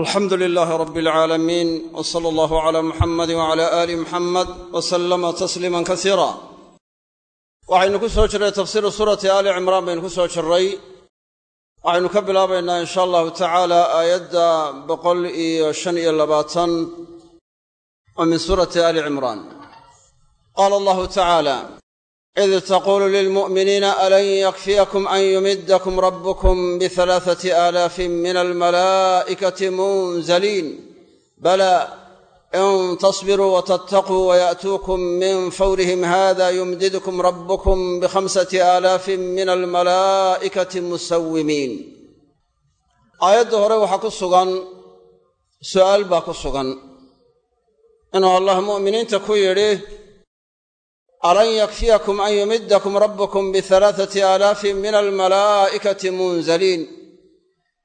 alxamdu lilaahi rab alcaalamiin w sala allahu cala muxamadi wacala aali muxamed w salama tasliima kasiira waxaynu ku soo jirray tafsiiru suurati aali cimraan baynu ku soo jirray waxaynu ka bilaabaynaa in sha allahu tacaala aayadda boqol iyo shan iyo labaatan oo min suurati aali cimraan. Qaala allahu tacaala id taquulu lilmu'miniina alan yakfiyakum an yumiddakum rabbukum bihalaathati aalaafin min almalaa'ikati munzaliin bala in tasbiruu watattaquu waya'tuukum min fawrihim hada yumdidkum rabbukum bikhamsati aalaafin min almalaa'ikati musawwimiin aayadda hore waxaa ku sugan su'aal baa ku sugan inuu allah mu'miniinta ku yidhi alan yakfiyakum an yumiddakum rabbukum bihalaathati aalaafin min almalaa'ikati munzaliin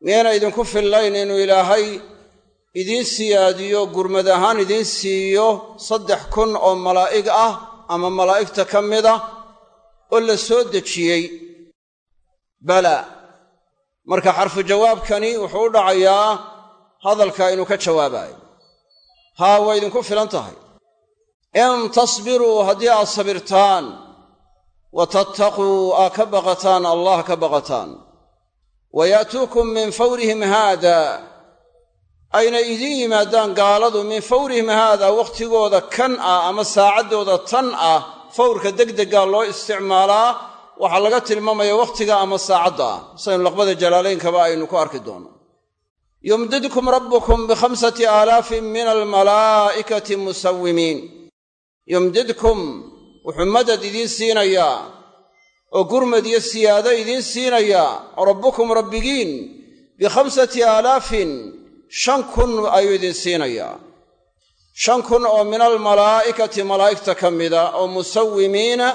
miyayna idinku fillayn inuu ilaahay idiin siyaadiyo gurmad ahaan idiin siiyo saddex kun oo malaa'ig ah ama malaa'igta ka mid ah oo la soo dejiyey bala marka xarfu jawaabkani wuxuu u dhacayaa hadalka inuu ka jawaabayo haa waa idinku filan tahay in tasbiruu haddii aad sabirtaan wa tattaquu aad ka baqataan allah ka baqataan. Wa ya'tuukum min fawrihim haada ayna idiin yimaadaan gaaladu min fawrihim haada wakhtigooda kan ah ama saacaddooda tan ah fawrka degdeggaa loo isticmaalaa waxaa laga tilmaamaya wakhtiga ama saacadda ah. Saynu laqbada jalaalaynkaba aynu ku arki doonno yumdidkum rabbukum bikhamsati aalaafin min almalaa'ikati musawwimiin yumdidkum wuxuu madad idiin siinayaa oo gurmad iyo siyaado idiin siinayaa rabbukum rabbigiin bikhamsati aalaafin shan kun ayuu idiin siinayaa shan kun oo min almalaa'ikati malaa'igta ka mida oo musawwimiina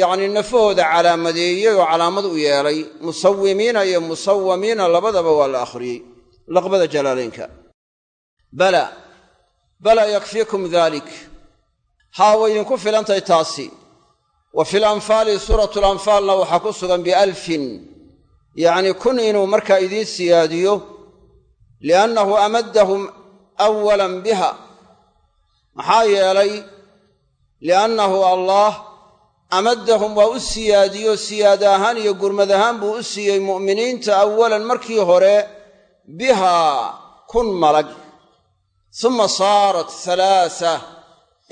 yacni nafahooda calaamadeeyey oo calaamad u yeelay. Musawwimiina iyo musawwamiina labadaba waa la akhriyey laqbada jalaalaynka bala bala yakfiikum dalik haa way idinku filantahay taasi. Wa fi lanfaali suuratu lanfaalna waxaa ku sugan bialfin. Yacni kun inuu markaa idiin siyaadiyo liannahu amaddahum awalan biha. Maxaa yeelay liannahu allaah amaddahum waa u siyaadiyo siyaada ahaan iyo gurmad ahaan buu u siiyey mu'miniinta awalan markii hore bihaa kun malag suma saarat halaasa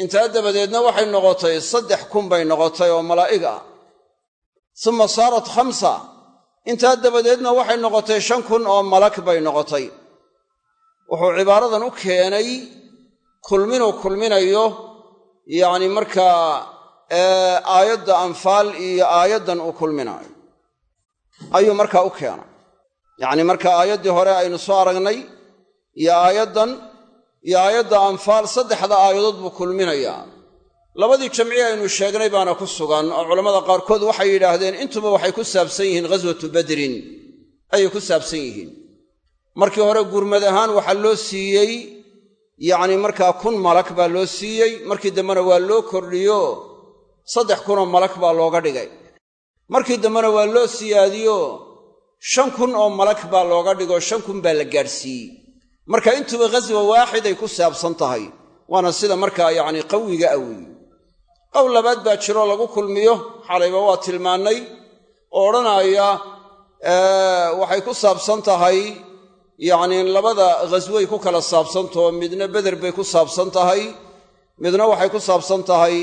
intaa dabadeedna waxay noqotay saddex kun bay noqotay oo malaa'ig ah suma saarat khamsa. Intaa dabadeedna waxay noqotay shan kun oo malag bay noqotay. Wuxuu cibaaradan u keenay kulminuu kulminayo yacni markaa aayadda anfaal iyo aayaddan uu kulminaayo. Ayuu markaa u keenay. Yacni marka aayaddii hore aynu soo aragnay iyo aayaddan iyo aayadda anfaal saddexda aayadood buu kulminayaa. Labadii jamci aynu sheegnay baana ku sugan oo culammada qaarkood waxay yidhaahdeen intuba waxay ku saabsan yihiin ghaswatu badrin. Ayay ku saabsan yihiin. Markii hore gurmad ahaan waxaa loo siiyey yacni markaa kun malak baa loo siiyey markii dambena waa loo kordhiyo saddex kunoo malak baa looga dhigay. Markii dambena waa loo siyaadiyo shan kun oo malak baa looga dhigoo shan kun baa la gaadhsiiyey marka intuba ghaswa waaxiday ku saabsan tahay waana sida markaa yacni qawiga aweeye qowl labaad baa jiroo lagu kulmiyo xalayba waa tilmaannay oo odhanaya waxay ku saabsan tahay yacnii labada ghasway ku kala saabsantao midna beder bay ku saabsan tahay midna waxay ku saabsan tahay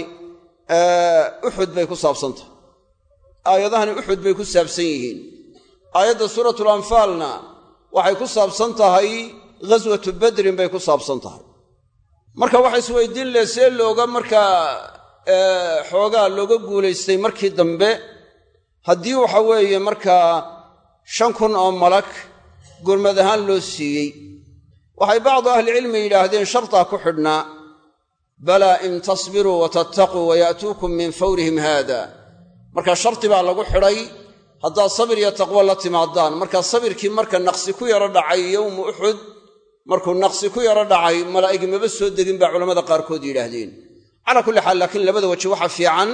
uxud bay ku saabsan tahay. Aayadahani uxud bay ku saabsan yihiin. Aayadda suuratul anfaalna waxay ku saabsan tahay ghaswatu badrin bay ku saabsan tahay. Marka waxa isweydiin leh see looga markaa xoogaa looga guulaystay markii dambe haddii waxa weeye markaa shan kun oo malak gurmad ahaan loo siiyey waxay bacdu ahlicilmi yidhaahdeen shartaa ku xidhnaa balaa in tasbiruu wa tattaquu wa ya'tuukum min fawrihim haada. Marka shardi baa lagu xidhay haddaad sabir iyo taqwo la timaadaan marka sabirkii marka naqsi ku yaro dhacay yowmu uxud markuu naqsi ku yaro dhacay malaa'ig maba soo degin baa culammada qaarkood yidhaahdeen. Calaa kulli xaal laakiin labada weji waxa fiican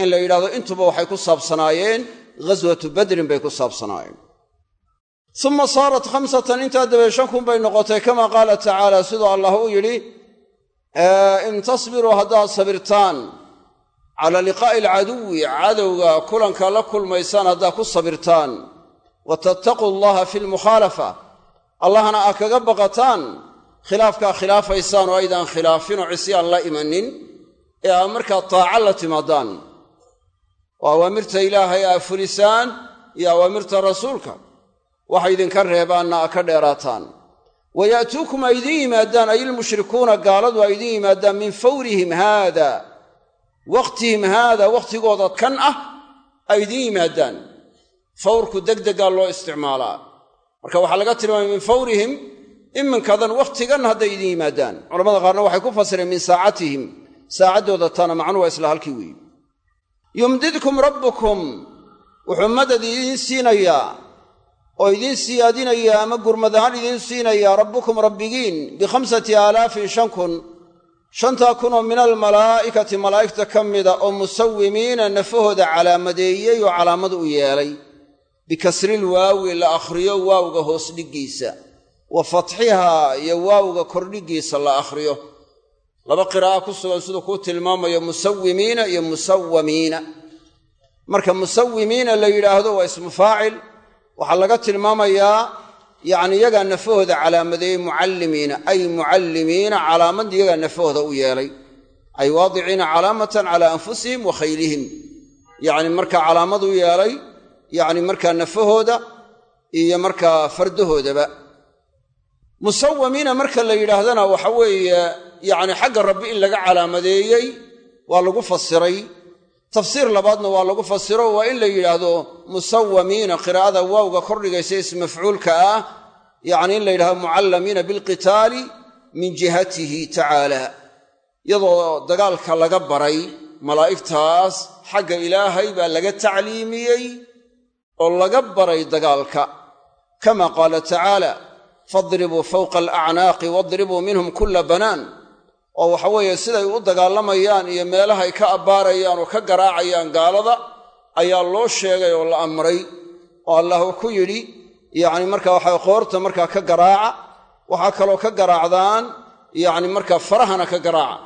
in la yidhahdo intuba waxay ku saabsanaayeen ghaswatu badrin bay ku saabsanaayeen. Uma saarat khamsatan intaa dabeed shan kun bay noqotay kama qaala tacaala siduu allah u yidhi in tasbiruu haddaad sabirtaan cala liqaa'i alcaduwi cadowga kulanka la kulmaysaan haddaad ku sabirtaan wa tattaquu allaha fi lmukhaalafa allahna aad kaga baqataan? Khilaafkaa khilaafaysaan oo aydaan khilaafin oo cisyaan la imanin ee aad markaa taaca la timaadaan. Oo awaamirta ilaahay aad fulisaan iyo awaamirta rasuulka. Waxay idinka reebaanna aad ka dheeraataan. Wa ya'tuukum ay idiin yimaadaan ay ilmushrikuuna gaaladu ay idiin yimaadaan min fawrihim haada waqtihim haada wakhtigooda kan ah ay idiin yimaadaan. Fawrku degdegaa loo isticmaalaa marka waxaa laga tilmaamay min fawrihim iminkadan wakhtigan hadday idiin yimaadaan. Culamada qaarna waxay ku fasireen min saacatihim saacaddooda tana macnuhu waa isla halkii weeye yumdidkum rabbukum wuxuu madad idiin siinayaa oo idiin siyaadinayaa ama gurmad ahaan idiin siinayaa rabbukum rabbigiin bikhamsati aalaafin shan kun shantaa kunoo min almalaa'ikati malaa'igta ka mida oo musawimiina nafahooda calaamadeeyey oo calaamad u yeelay bikasril waawi la akhriyo waawga hoos dhiggiisa wa fatxihaa iyo waawga kordhiggiisa la akhriyo. Laba qiraa'a ku sugan siduu kuu tilmaamayo musawimiina iyo musawamiina marka musawimiina la yidhaahdo waa ismu faacil waxaa laga tilmaamayaa yacni iyagaa nafahooda calaamadeeyey mucallimiina ay mucallimiina calaamad iyagaa nafahooda u yeelay. Ay waadiciina calaamatan calaa anfusihim wa khaylihim yacni markaa calaamad u yeelay yacni markaa nafahooda iyo markaa fardahoodaba. Musawamiina marka la yidhaahdana waxa weeye yacni xagga rabbi in laga calaamadeeyey waa lagu fasiray. Tafsiir labaadna waa lagu fasiro waa in la yidhaahdo musawamiina qiraa'ada waawga kordhigaysa ismafcuulka ah yacni in la yidhahdo mucallamiina bilqitaali min jihatihi tacaala iyadoo dagaalka laga baray malaa'igtaas xagga ilaahay baa laga tacliimiyey oo laga baray dagaalka. Kama qaala tacaala fadribuu fawqa alacnaaqi wadribuu minhum kulla banaan. Oo waxa weeye siday u dagaalamayaan iyo meelahay ka abbaarayaan oo ka garaacayaan gaalada ayaa loo sheegay oo la amray. Oo allah ku yidhi yacni marka waxa qoorta markaa ka garaaca waxaa kaloo ka garaacdaan yacni markaa farahana ka garaaca.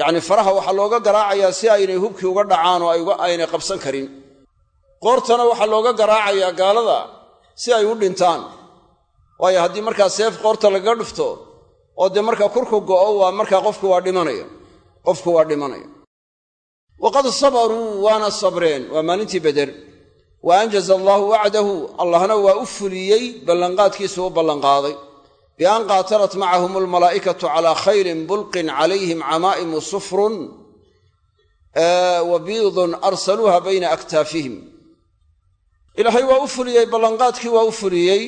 Yacni faraha waxaa looga garaacayaa si aynay hubkii uga dhacaan oo aynay qabsan karin qoortana waxaa looga garaacayaa gaalada si ay u dhintaan. Waayo haddii markaa seef qoorta lagaga dhufto oo dee markaa kurku go'o waa markaa qofku waa dhimanaya. Qofku waa dhimanaya. Waqad sabaruu waana sabreen. Waa maalintii beder. Wa anjaza allaahu wacdahu. Allahna waa u fuliyey ballanqaadkiisu u ballanqaaday. Bi an qaatalat macahum almalaa'ikatu calaa khayrin bulqin calayhim camaa'imu sufrun wa biidun arsaluuha bayna aktaafihim ilaahay waa u fuliyey ballanqaadkii waa u fuliyey.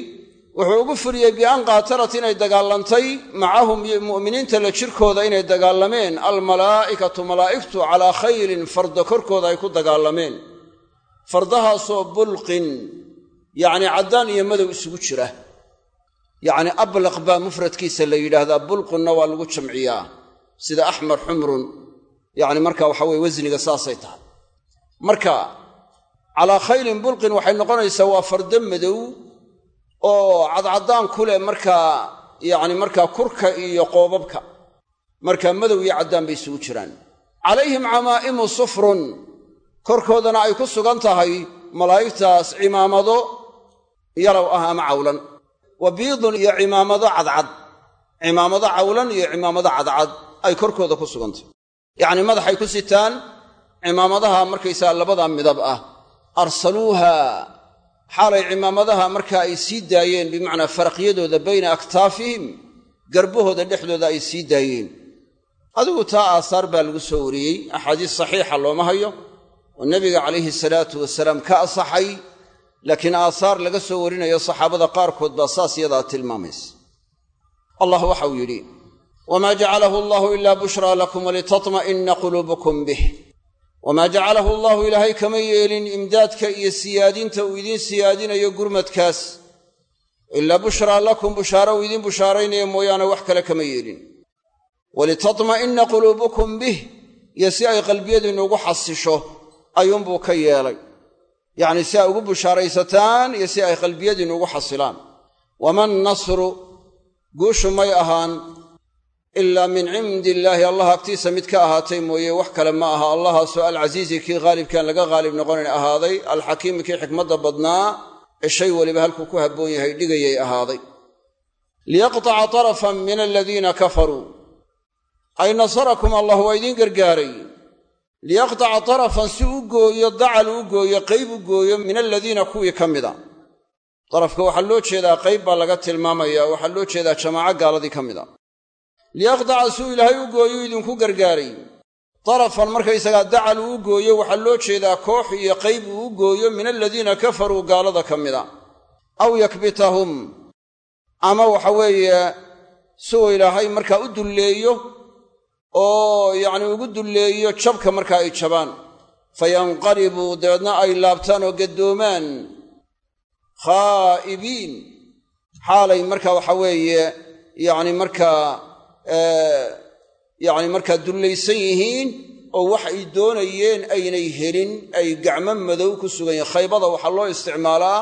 Wuxuu ugu fuliyey bian qaatalat inay dagaalantay macahum mu'miniinta la jirkooda inay dagaalameen. Almalaa'ikatu malaa'igtu calaa khayrin farda korkooda ay ku dagaalameen. Fardahaasoo bulqin yacni caddaan iyo madow isugu jira. Yacni ablaq baa mufradkiisa la yidhaahdaa bulqunna waa lagu jamciyaa. Sida axmar xumrun yacni marka waxa weye wasniga saasay tahay. Marka calaa khayrin bulqin waxay noqonaysaa waa fardo madow oo cadcaddaan ku leh markaa yacni markaa kurka iyo qoobabka. Markaa madow iyo caddaan bay isugu jiraan. Calayhim camaa'imu sufrun. Korkoodana ay ku sugan tahay malaa'igtaas cimaamado yalow ah ama cawlan. Wa biidun iyo cimaamado cadcad. Cimaamado cawlan iyo cimaamado cadcad ay korkooda ku sugan tahay. Yacni madaxay ku sitaan cimaamadaha markaysaa labadaa midab ah arsaluuha xaalay cimaamadaha markaa ay sii daayeen bimacnaa faraqyadooda bayna aktaafihim garbahooda dhexdooda ay sii daayeen. Adigu taa aasaar baa lagu soo wariyey axaadiis saxiixa looma hayo oo nebiga calayhi salaatu wasalaam ka asaxay laakiin aasaar laga soo warinayo saxaabada qaarkood baa saas yadaa tilmaamaysa. Allah waxau yidhi wamaa jacalahu allahu ilaa bushraa lakum walitatma'inna quluubukum bih wamaa jacalahu allaahu ilaahay kama yeelin imdaadka iyo siyaadinta uu idiin siyaadinayo gurmadkaas ilaa bushraa lakum bushaaro uu idiin bushaaraynaya mooyaane wax kale kama yeelin walitatma'inna quluubukum bih iyo si ay qalbiyadiinnu ugu xasisho ayuunbuu ka yeelay yacni si ay ugu bushaaraysataan iyo si ay qalbiyadiinnu ugu xasilaan waman nasru guushu may ahaan ilaa min cindi illaahi allah agtiisa mid ka ahaatay mooye wax kale ma aha allahaasoo alcasiizi kii haalibkaan laga haalib noqonayn ahaaday alxakiimi kii xikmadda badnaa ee shay weliba halkuu ku habboon yahay dhigayay ahaaday liyaqtaca tarafan min aladiina kafaruu ay nasarakum allah waa idiin gargaaray liyaqtaca tarafan si u gooyo dacal u gooyo qayb u gooyo min aladiina kuwii ka mida darafka waxaa loo jeedaa qayb baa laga tilmaamaya waxaa loo jeedaa jamaaco gaaladii ka mida liyaqtaca suu ilaahay u gooyuu idinku gargaaray. Darafan markaysagaa dacal uu gooyo waxaa loo jeedaa koox iyo qayb uu u gooyo min aladiina kafaruu gaalada ka mida. Aw yakbitahum ama waxa weeye siuu ilaahay markaa u dulleeyo oo yacni ugu dulleeyo jabka markaa ay jabaan. Fayanqalibuu dabeedna ay laabtaan oo gaddoomaan. Khaa'ibiin xaalay markaa waxa weeye yacni markaa yacni markaa dullaysan yihiin oo wax ay doonayeen aynay helin ay gacmo madow ku sugan yihiin khaybada waxaa loo isticmaalaa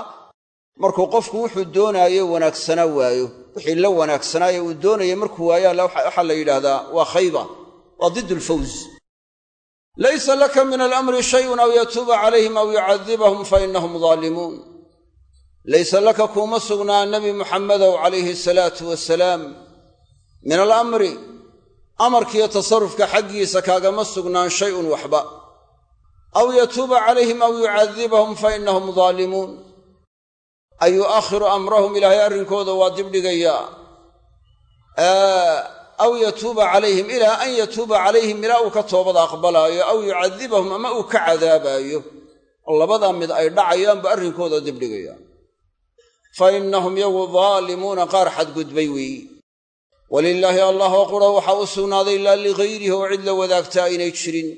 markuu qofku wuxuu doonaaye wanaagsanaa waayo. Wixii la wanaagsanaaye uu doonaya markuu waayaa waxaa la yidhaahdaa waa khayba waa didd lfawz laysa laka min alamri shayun aw yatuuba calayhim aw yucadibahum fa inahum daalimuun laysa laka kuuma sugnaa nebi muxammedow calayhi asalaatu wasalaam min alamri amarkiiyo tasarufka xaggiisa kaagama sugnaan shayun waxba. Aw yatuuba calayhim aw yucadibahum fa inahum daalimuun ay yu'akhiru amrahum ilaahay arrinkooda waa dibdhigayaa aw yatuuba calayhim ilaa an yatuuba calayhim ilaa uu ka toobada aqbalaayo aw yucadibahum ama uu ka cadaabaayo. Labadaa mid ay dhacayaanbu arrinkooda dibdhigayaa fa innahum yagu daalimuuna qaar xadgudbay weeyi walilaahi allah oo qura waxaa u sugnaaday laa ligayrihi oo cid la wadaagtaa aynay jirin.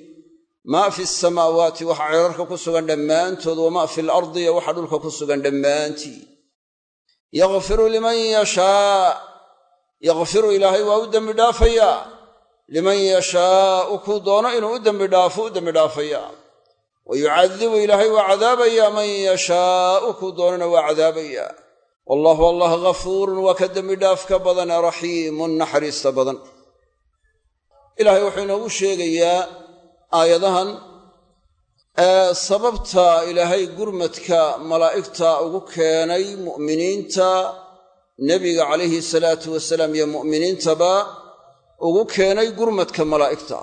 Maa fi samaawaati waxa cirarka ku sugan dhammaantood wamaa fi alardi iyo waxa dhulka ku sugan dhammaantii. Yakfiru liman yashaa yakfiru ilaahay waa u dembi dhaafayaa liman yashaau kuu doono inuu u dembi u dembi dhaafayaa ilaahay waa cadaabayaa man yashaau kuu doonana waa cadaabayaa wallahu allah ghafuurun waa ka dembi dhaafka badana raxiimun naxariista badan. Ilaahay wuxuu inoogu sheegayaa aayadahan sababta ilaahay gurmadka malaa'igta ugu keenay mu'miniinta nebiga calayhi salaatu wasalaam iyo mu'miniintaba ugu keenay gurmadka malaa'igta.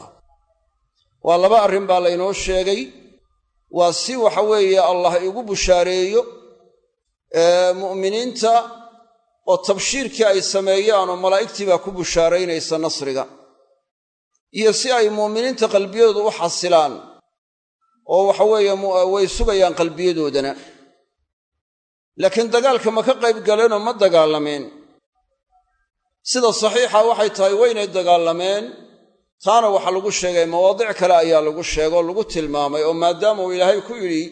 Waa laba arrin baa laynoo sheegay. Waa si waxa weeye allah igu bushaareeyo mu'miniinta oo tabshiirkii ay sameeyaan oo malaa'igtii baa ku bushaaraynaysa nasriga. Iyo si ay mu'miniinta qalbiyadooda u xasilaan oo waxa weeye way sugayaan qalbiyadoodana. Laakiin dagaalka ma ka qayb galeenoo ma dagaalameen. Sida saxiixa waxay tahay waynay dagaalameen. Taana waxaa lagu sheegay mawaadic kale ayaa lagu sheegoo lagu tilmaamay oo maadaama uu ilaahay ku yidhi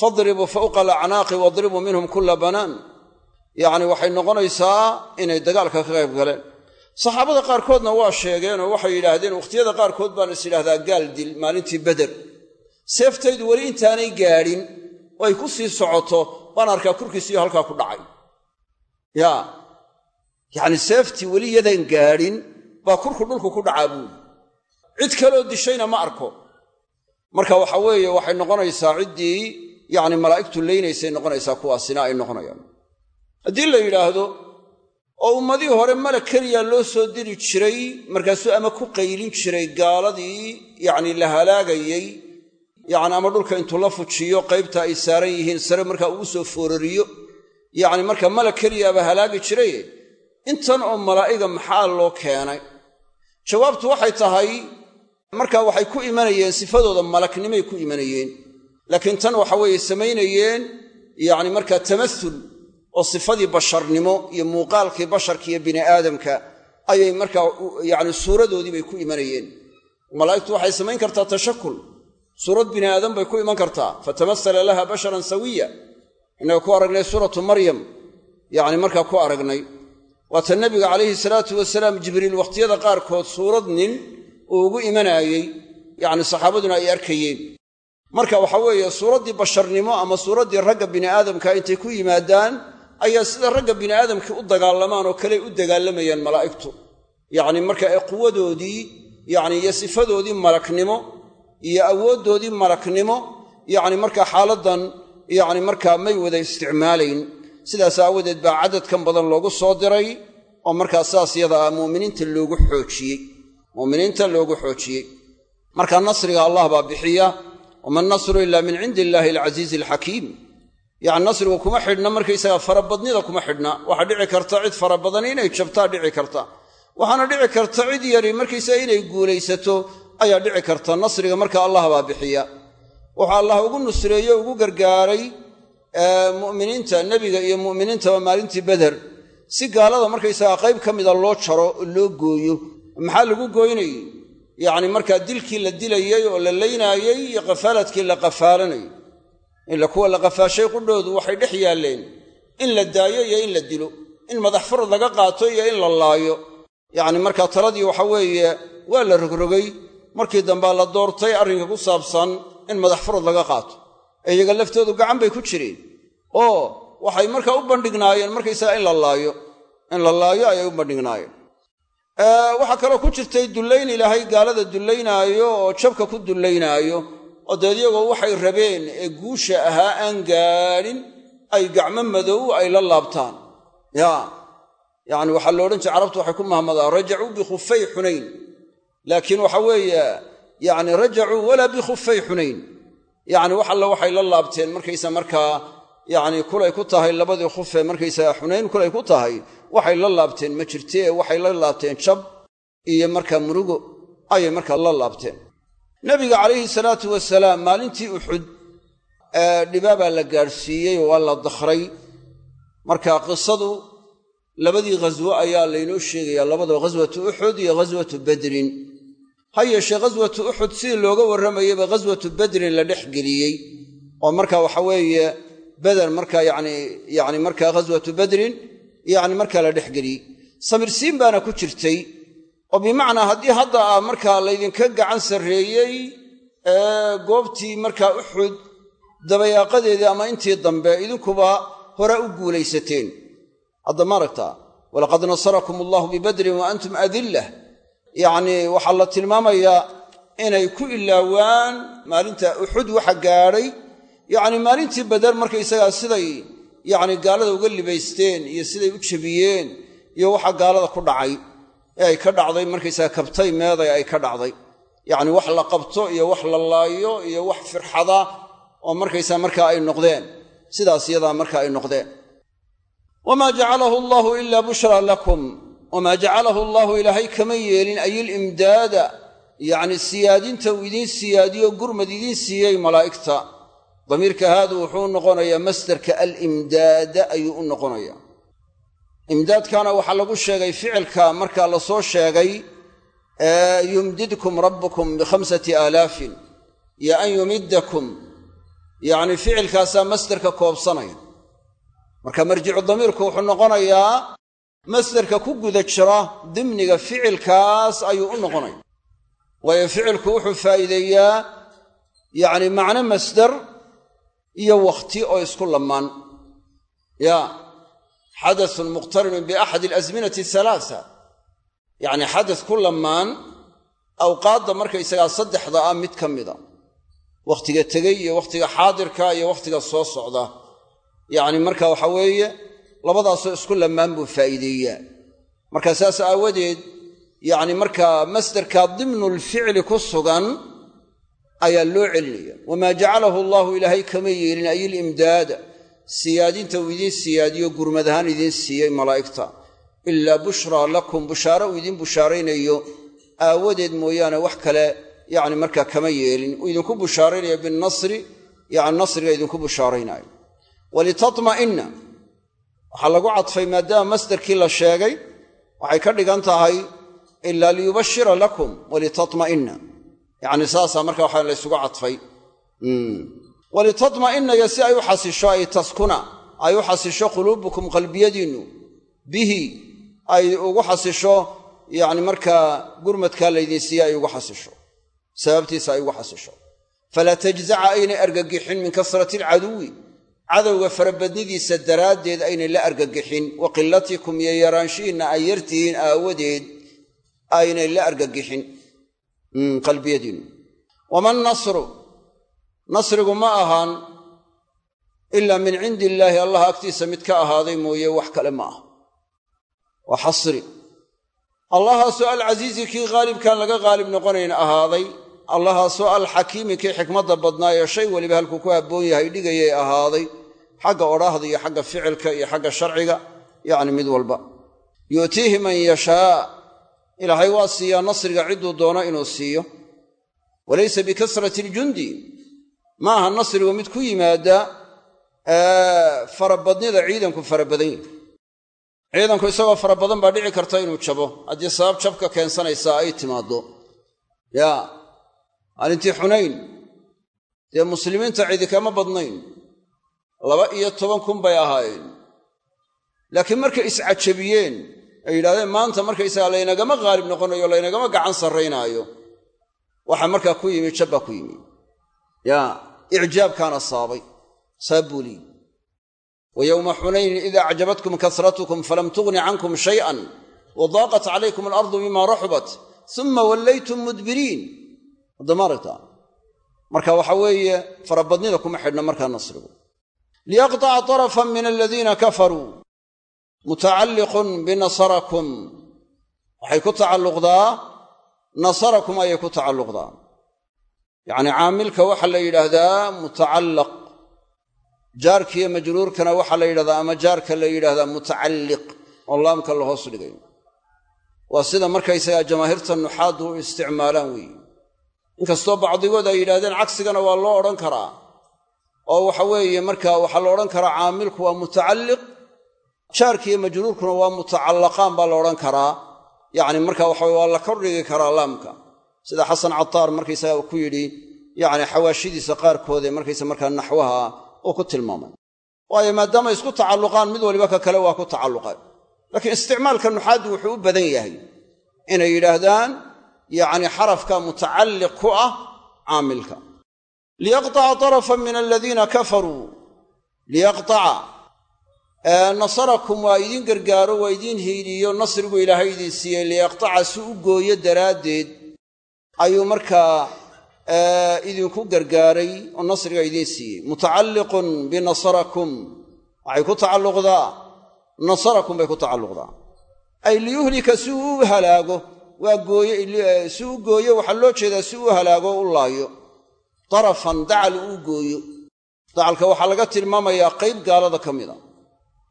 fadribuu fawqa alacnaaqi wadribuu minhum kulla banaan. Yacni waxay noqonaysaa inay dagaalka ka qayb galeen. Saxaabada qaarkoodna waa sheegeen oo waxay yidhaahdeen wakhtiyada qaarkood baan is yidhahdaa gaal dil maalintii beder seeftaydu weli intaanay gaadhin oo ay ku sii socoto baan arkaa kurkiisiyo halkaa ku dhacay. Yaa yacni seeftii weli yadan gaadhin baa kurku dhulku ku dhacaa buuli cid kaloo dishayna ma arko. Marka waxa weeye waxay noqonaysaa ciddii yacni malaa'igtu leynaysay noqonaysaa kuwaasina ay noqonayaan. Haddii la yidhaahdo oo ummadihii hore malag keliya loo soo diri jiray markaasuu ama ku qaylin jiray gaaladii yacni la halaagayey yacni ama dhulka intuu la fujiyo qaybta ay saaran yihiin sare markaa ugu soo foorariyo yacni marka malag keliyaaba halaagi jiray intan oo malaa'iga maxaa loo keenay? Jawaabtu waxay tahay markaa waxay ku imanayeen sifadooda malagnimay ku imanayeen laakiin tan waxa weeye samaynayeen yacni markaa tamathul oo sifadii basharnimo iyo muuqaalkii basharka iyo bini aadamka ayay markaa yacni suuradoodii bay ku imanayeen. Malaa'igtu waxay samayn kartaa tashakul. Suurad bini aadam bay ku iman kartaa. Fatamasala laha basharan sawiya. Innaga ku aragnay suuratu maryam. Yacni markaa ku aragnay. Waata nebiga calayhi salaatu wasalaam jibriil wakhtiyada qaarkood suurad nin uu ugu imanaayey yacni saxaabaduna ay arkayeen marka waxa weeye suuraddii basharnimo ama suuraddii ragga bini aadamka intay ku yimaadaan ayaa sida ragga bini aadamkii u dagaalamaan oo kale u dagaalamayaan malaa'igtu. Yacni marka ee quwadoodii yacni iyo sifadoodii malaknimo iyo awooddoodii malaknimo yacni marka xaaladdan yacni markaa may wada isticmaalayn. Sidaas aawadeed baa cadadkan badan loogu soo diray oo markaa saas yada ah muuminiinta loogu xoojiyey. Muuminiinta loogu xoojiyey. Marka nasriga allah baa bixiya wama nasru ilaa min cindi illaahi alcasiizi alxakiim yacni nasrigu kuma xidhna markaysaga farabadnida kuma xidhna waxaa dhici karta cid fara badan inay jabtaa dhici karta waxaana dhici karta cid yari markaysaga inay guulaysato ayaa dhici karta nasriga marka allah baa bixiya wuxuu allah ugu nusreeye ugu gargaaray mu'miniinta nebiga iyo mu'miniintaba maalintii beder si gaalada markaysaga qayb ka mida loo jaro oo loo gooyo maxaa lagu gooynayey yacni markaa dilkii la dilayey oo la laynaayey iyo qafaaladkii la qafaalanayey ila kuwa la qafaashay qudhoodu waxay dhex yaalleen. In la daayo iyo in la dilo. In madax furad laga qaato iyo in la laayo. Yacni markaa taladii waxa weeye waa la rogrogay. Markii dambea la doortay arrinka ku saabsan in madax furad laga qaato. Ee iyaga laftoodu gacan bay ku jireen. Oo waxay markaa u bandhignaayeen markaysaga in la laayo. In la laayo ayay u bandhignaayeen waxaa kaloo ku jirtay dullayn ilaahay gaalada dullaynaayo oo jabka ku dullaynaayo oo deed iyagoo waxay rabeen ee guusha ahaa aan gaadhin ay gacmo madow ay la laabtaan. Ya yacni waxaa lo odhan jire carabtu waxay ku mahmadaa rajacuu bikhufay xunayn. Laakiin waxa weeye yacni rajacuu walaa bikhufay xunayn. Yacni wax alle waxay la laabteen markaysa markaa yacni kulay ku tahay labadii khufee markaysaga xunayn kulay ku tahay waxay la laabteen ma jirtee waxay la laabteen jab iyo markaa murugo ayay markaa la laabteen. Nebiga calayhi salaatu wasalaam maalintii uxud dhibaabaa la gaadhsiiyey waa la dakhray. Marka qisadu labadii ghaswo ayaa laynoo sheegayaa labadaba ghaswatu uxud iyo ghaswatu badrin. Ha yeeshee ghaswatu uxud sidii looga warramayaba ghaswatu badrin la dhex geliyey. Oo marka waxa weeye beder markaa yani markaa ghaswatu badrin yani markaa la dhex geliyey samirsiin baana ku jirtay oo bimacnaa haddii hadda a markaa laydinka gacan sarreeyey goobtii markaa uxud dabayaaqadeedii ama intii dambe idinkuba hore u guulaysateen hadda ma aragtaa walaqad nasarakum allahu bibadrin wa antum adillah yacnii waxaa la tilmaamayaa inay ku ilaawaan maalinta uxud waxa gaadhay yacni maalintii bader markaysagaa siday yacni gaalada uga libaysteen iyo siday u jebiyeen iyo waxa gaalada ku dhacay ee ay ka dhacday markaysaga kabtay meeday ay ka dhacday. Yacni wax la qabto iyo wax la laayo iyo wax firxada oo markaysaa markaa ay noqdeen. Sidaas yadaa marka ay noqdeen. Wamaa jacalahu allaahu ilaa bushraa lakum. Wamaa jacalahu allaahu ilaahay kama yeelin ay ilimdaada yacni siyaadinta uu idiin siyaadiyo gurmad idiin siiyey malaa'igta damiirka haadu wuxuu u noqonayaa masdarka alimdaada ayuu u noqonayaa. Imdaadkana waxaa lagu sheegay ficilka markaa la soo sheegay yumdidkum rabbukum bikhamsati aalaafin yo an yumiddakum yacni ficilkaasaa masderka koobsanaya. Marka marjicu damiirku wuxuu noqonayaa masderka ku guda jira dimniga ficilkaas ayuu u noqonaya. Waayo ficilku wuxuu faa'iideeyaa yacni macno masdar iyo wakhti oo isku lamaan ya xadasun muqtarinun biaxadi alasminati halaasa yacni xadas ku lamaan awqaadda markaysagaa saddexda ah mid ka mida. Wakhtiga tegey iyo wakhtiga xaadirka iyo wakhtiga soo socda. Yacni marka waxa weeye labadaasoo isku lamaan buu faa'iideeyaa. Marka saas aawadeed yacni markaa masderka dimnulficli ku sugan ayaa loo celinaya wamaa jacalahu allaahu ilaahay kama yeelin ay ilimdaada siyaadinta uu idiin siyaadiyo gurmad ahaan idiin siiyey malaa'igta. Ilaa bushraa lakum bushaare uu idiin bushaaraynayo. Aawadeed mooyaane wax kale yacni markaa kama yeelin. Uu idinku bushaaraynaya binnasri yacni nasriga idinku bushaaraynaayo walitatma'inna waxaa lagu cadfay maadaama masderkii la sheegay waxay ka dhigan tahay ilaa liyubashira lakum walitatma'inna yacni saasaa marka waxaa la ysugu cadfay walitatma'inaya si ay u xasisho ay taskuna ay u xasisho quluubukum qalbiyadiinnu. Bihi ay ugu xasisho yacni markaa gurmadkaa laydin siiye ay ugu xasisho. Sababtiisa ay ugu xasisho. Falaa tajzaca aynay argagixin min kasrati alcaduwi cadowga farabadnidiisa daraaddeed aynay la argagixin. Wa qilatikum iyo yaraanshihiinna ay yartihiin aawadeed aynay la argagixin qalbiyadiinnu wama nasru? Nasrigu ma ahaan ilaa min cindi illaahi allah agtiisa mid ka ahaaday mooye wax kale ma aha. Waa xasri allahaasoo alcasiizi kii haalibkaan laga haalib noqonayn ahaaday allahaasoo alxakiimi kii xikmadda badnaayoo shay weliba halkuu ku habboon yahay dhigayay ahaaday xagga odhaahda iyo xagga ficilka iyo xagga sharciga yacni mid walba. Yu'tiihi man yashaa ilaahay waa siiyaa nasriga cidduu doono inuu siiyo. Walaysa bikasrati aljundi ma aha nasrigu mid ku yimaada farabadnida ciidanku farabadan yahi ciidanku isagoo fara badan baa dhici karta inuu jabo. Haddii sabab jabka keensanaysaa ay timaaddo. Yaa maalintii xunayn. Dee muslimiinta cidi kama badnayn. Laba iyo toban kun bay ahaayeen. Laakiin markay iscajabiyeen ay yidhahdeen maanta markaysagaa laynagama haalib noqonayo laynagama gacan sarraynaayo. Waxaa markaa ku yimi jab baa ku yimi. Yaa icjaabkaana saabay. Saabbuulii wa yowma xunaynin ida acjabatkum kasratukum falam tugni cankum shay'an wadaaqat calaykum alardu bima raxubat uma wallaytum mudbiriin. Adamaaragta marka waxa weeye farabadnida kuma xidhna markaa nasrigu. Liyaqطaca طarafan min aladiina kafaruu mutacalliqun binasarakum waxay ku tacalluqdaa nasarakum ayay ku tacalluqdaa yacni caamilka waxaa la yidhaahdaa mutacallaq jaarkiiyo majruurkana waxaa la yidhahdaa ama jaarka la yidhahdaa mutacalliq oo laamka la hoos dhigay waa sida markaysagaa jamaahiirta nuxaaddu u isticmaalaan weeye inkastoo bacdigood ay yidhahdeen cagsigana waa loo odhan karaa oo waxa weeye markaa waxaa la odhan karaa caamilku waa mutacalliq jaarkiiyo majruurkuna waa mutacallaqaan baa la odhan karaa. Yacni marka waxa waa la kordhigi karaa laamka. Sida xasan cataar markaysaga uu ku yidhi yacni xawaashidiisa qaarkoodee markaysa markaa naxwaha uu ku tilmaamay. Waayo maadaama isku tacalluqaan mid waliba ka kale waa ku tacalluqay. Laakiin isticmaalka nuxaadu wuxuu u badan yahay. Inay yidhaahdaan yacni xarafka mutacalliq ku ah caamilka. Liyaqtaca arafan min aladiina kafaruu. Liyaqtaca nasarakum waa idiin gargaaro waa idiin hiiliyo nasrigu ilaahay idin siiyey liyaqطaca si u gooyo daraaddeed ayuu markaa idinku gargaaray oo nasriga idiin siiyey. Mutacalliqun binasarakum. Waxay ku tacalluqdaa? Nasarakum bay ku tacalluqdaa. Ay liyuhlika si uu u halaago waa gooye si u gooyo waxaa loo jeedaa si uu halaago o u laayo. Darafan dacal uu gooyo. Dacalka waxaa laga tilmaamayaa qayb gaalada ka mida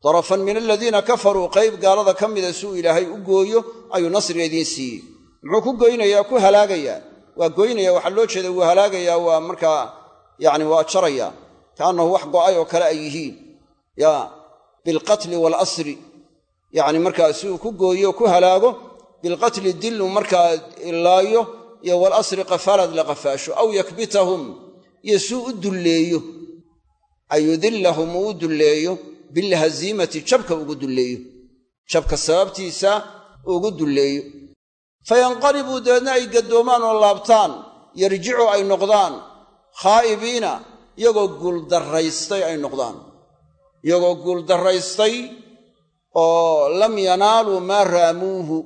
darafan min aladiina kafaruu qayb gaalada ka mida si uu ilaahay u gooyo ayuu nasriga idiin siiyey muxuu ku goynayaa ku halaagayaa waa goynaya waxaa loo jeeda wuu halaagayaa waa markaa yani waa jarayaa kaannahu wax go'ay oo kale ay yihiin ya bilqatli waalasri yani markaa si uu ku gooyo ku halaago bilqatli dillu markaa laayo iyo walasri qafaalaad la qafaasho aw yakbitahum iyo suu u dulleeyo ay uu u dulleeyo bilhaziimati jabka ugu dulleeyo. Jabka sababtiisa ugu dulleeyo. Fayanqalibuu dabeedna ay gaddoomaan oo laabtaan yarjicu ay noqdaan. Khaa'ibiina iyagoo guuldarraystay ay noqdaan. Iyagoo guuldarraystay oo lam yanaaluu maa raamuuhu.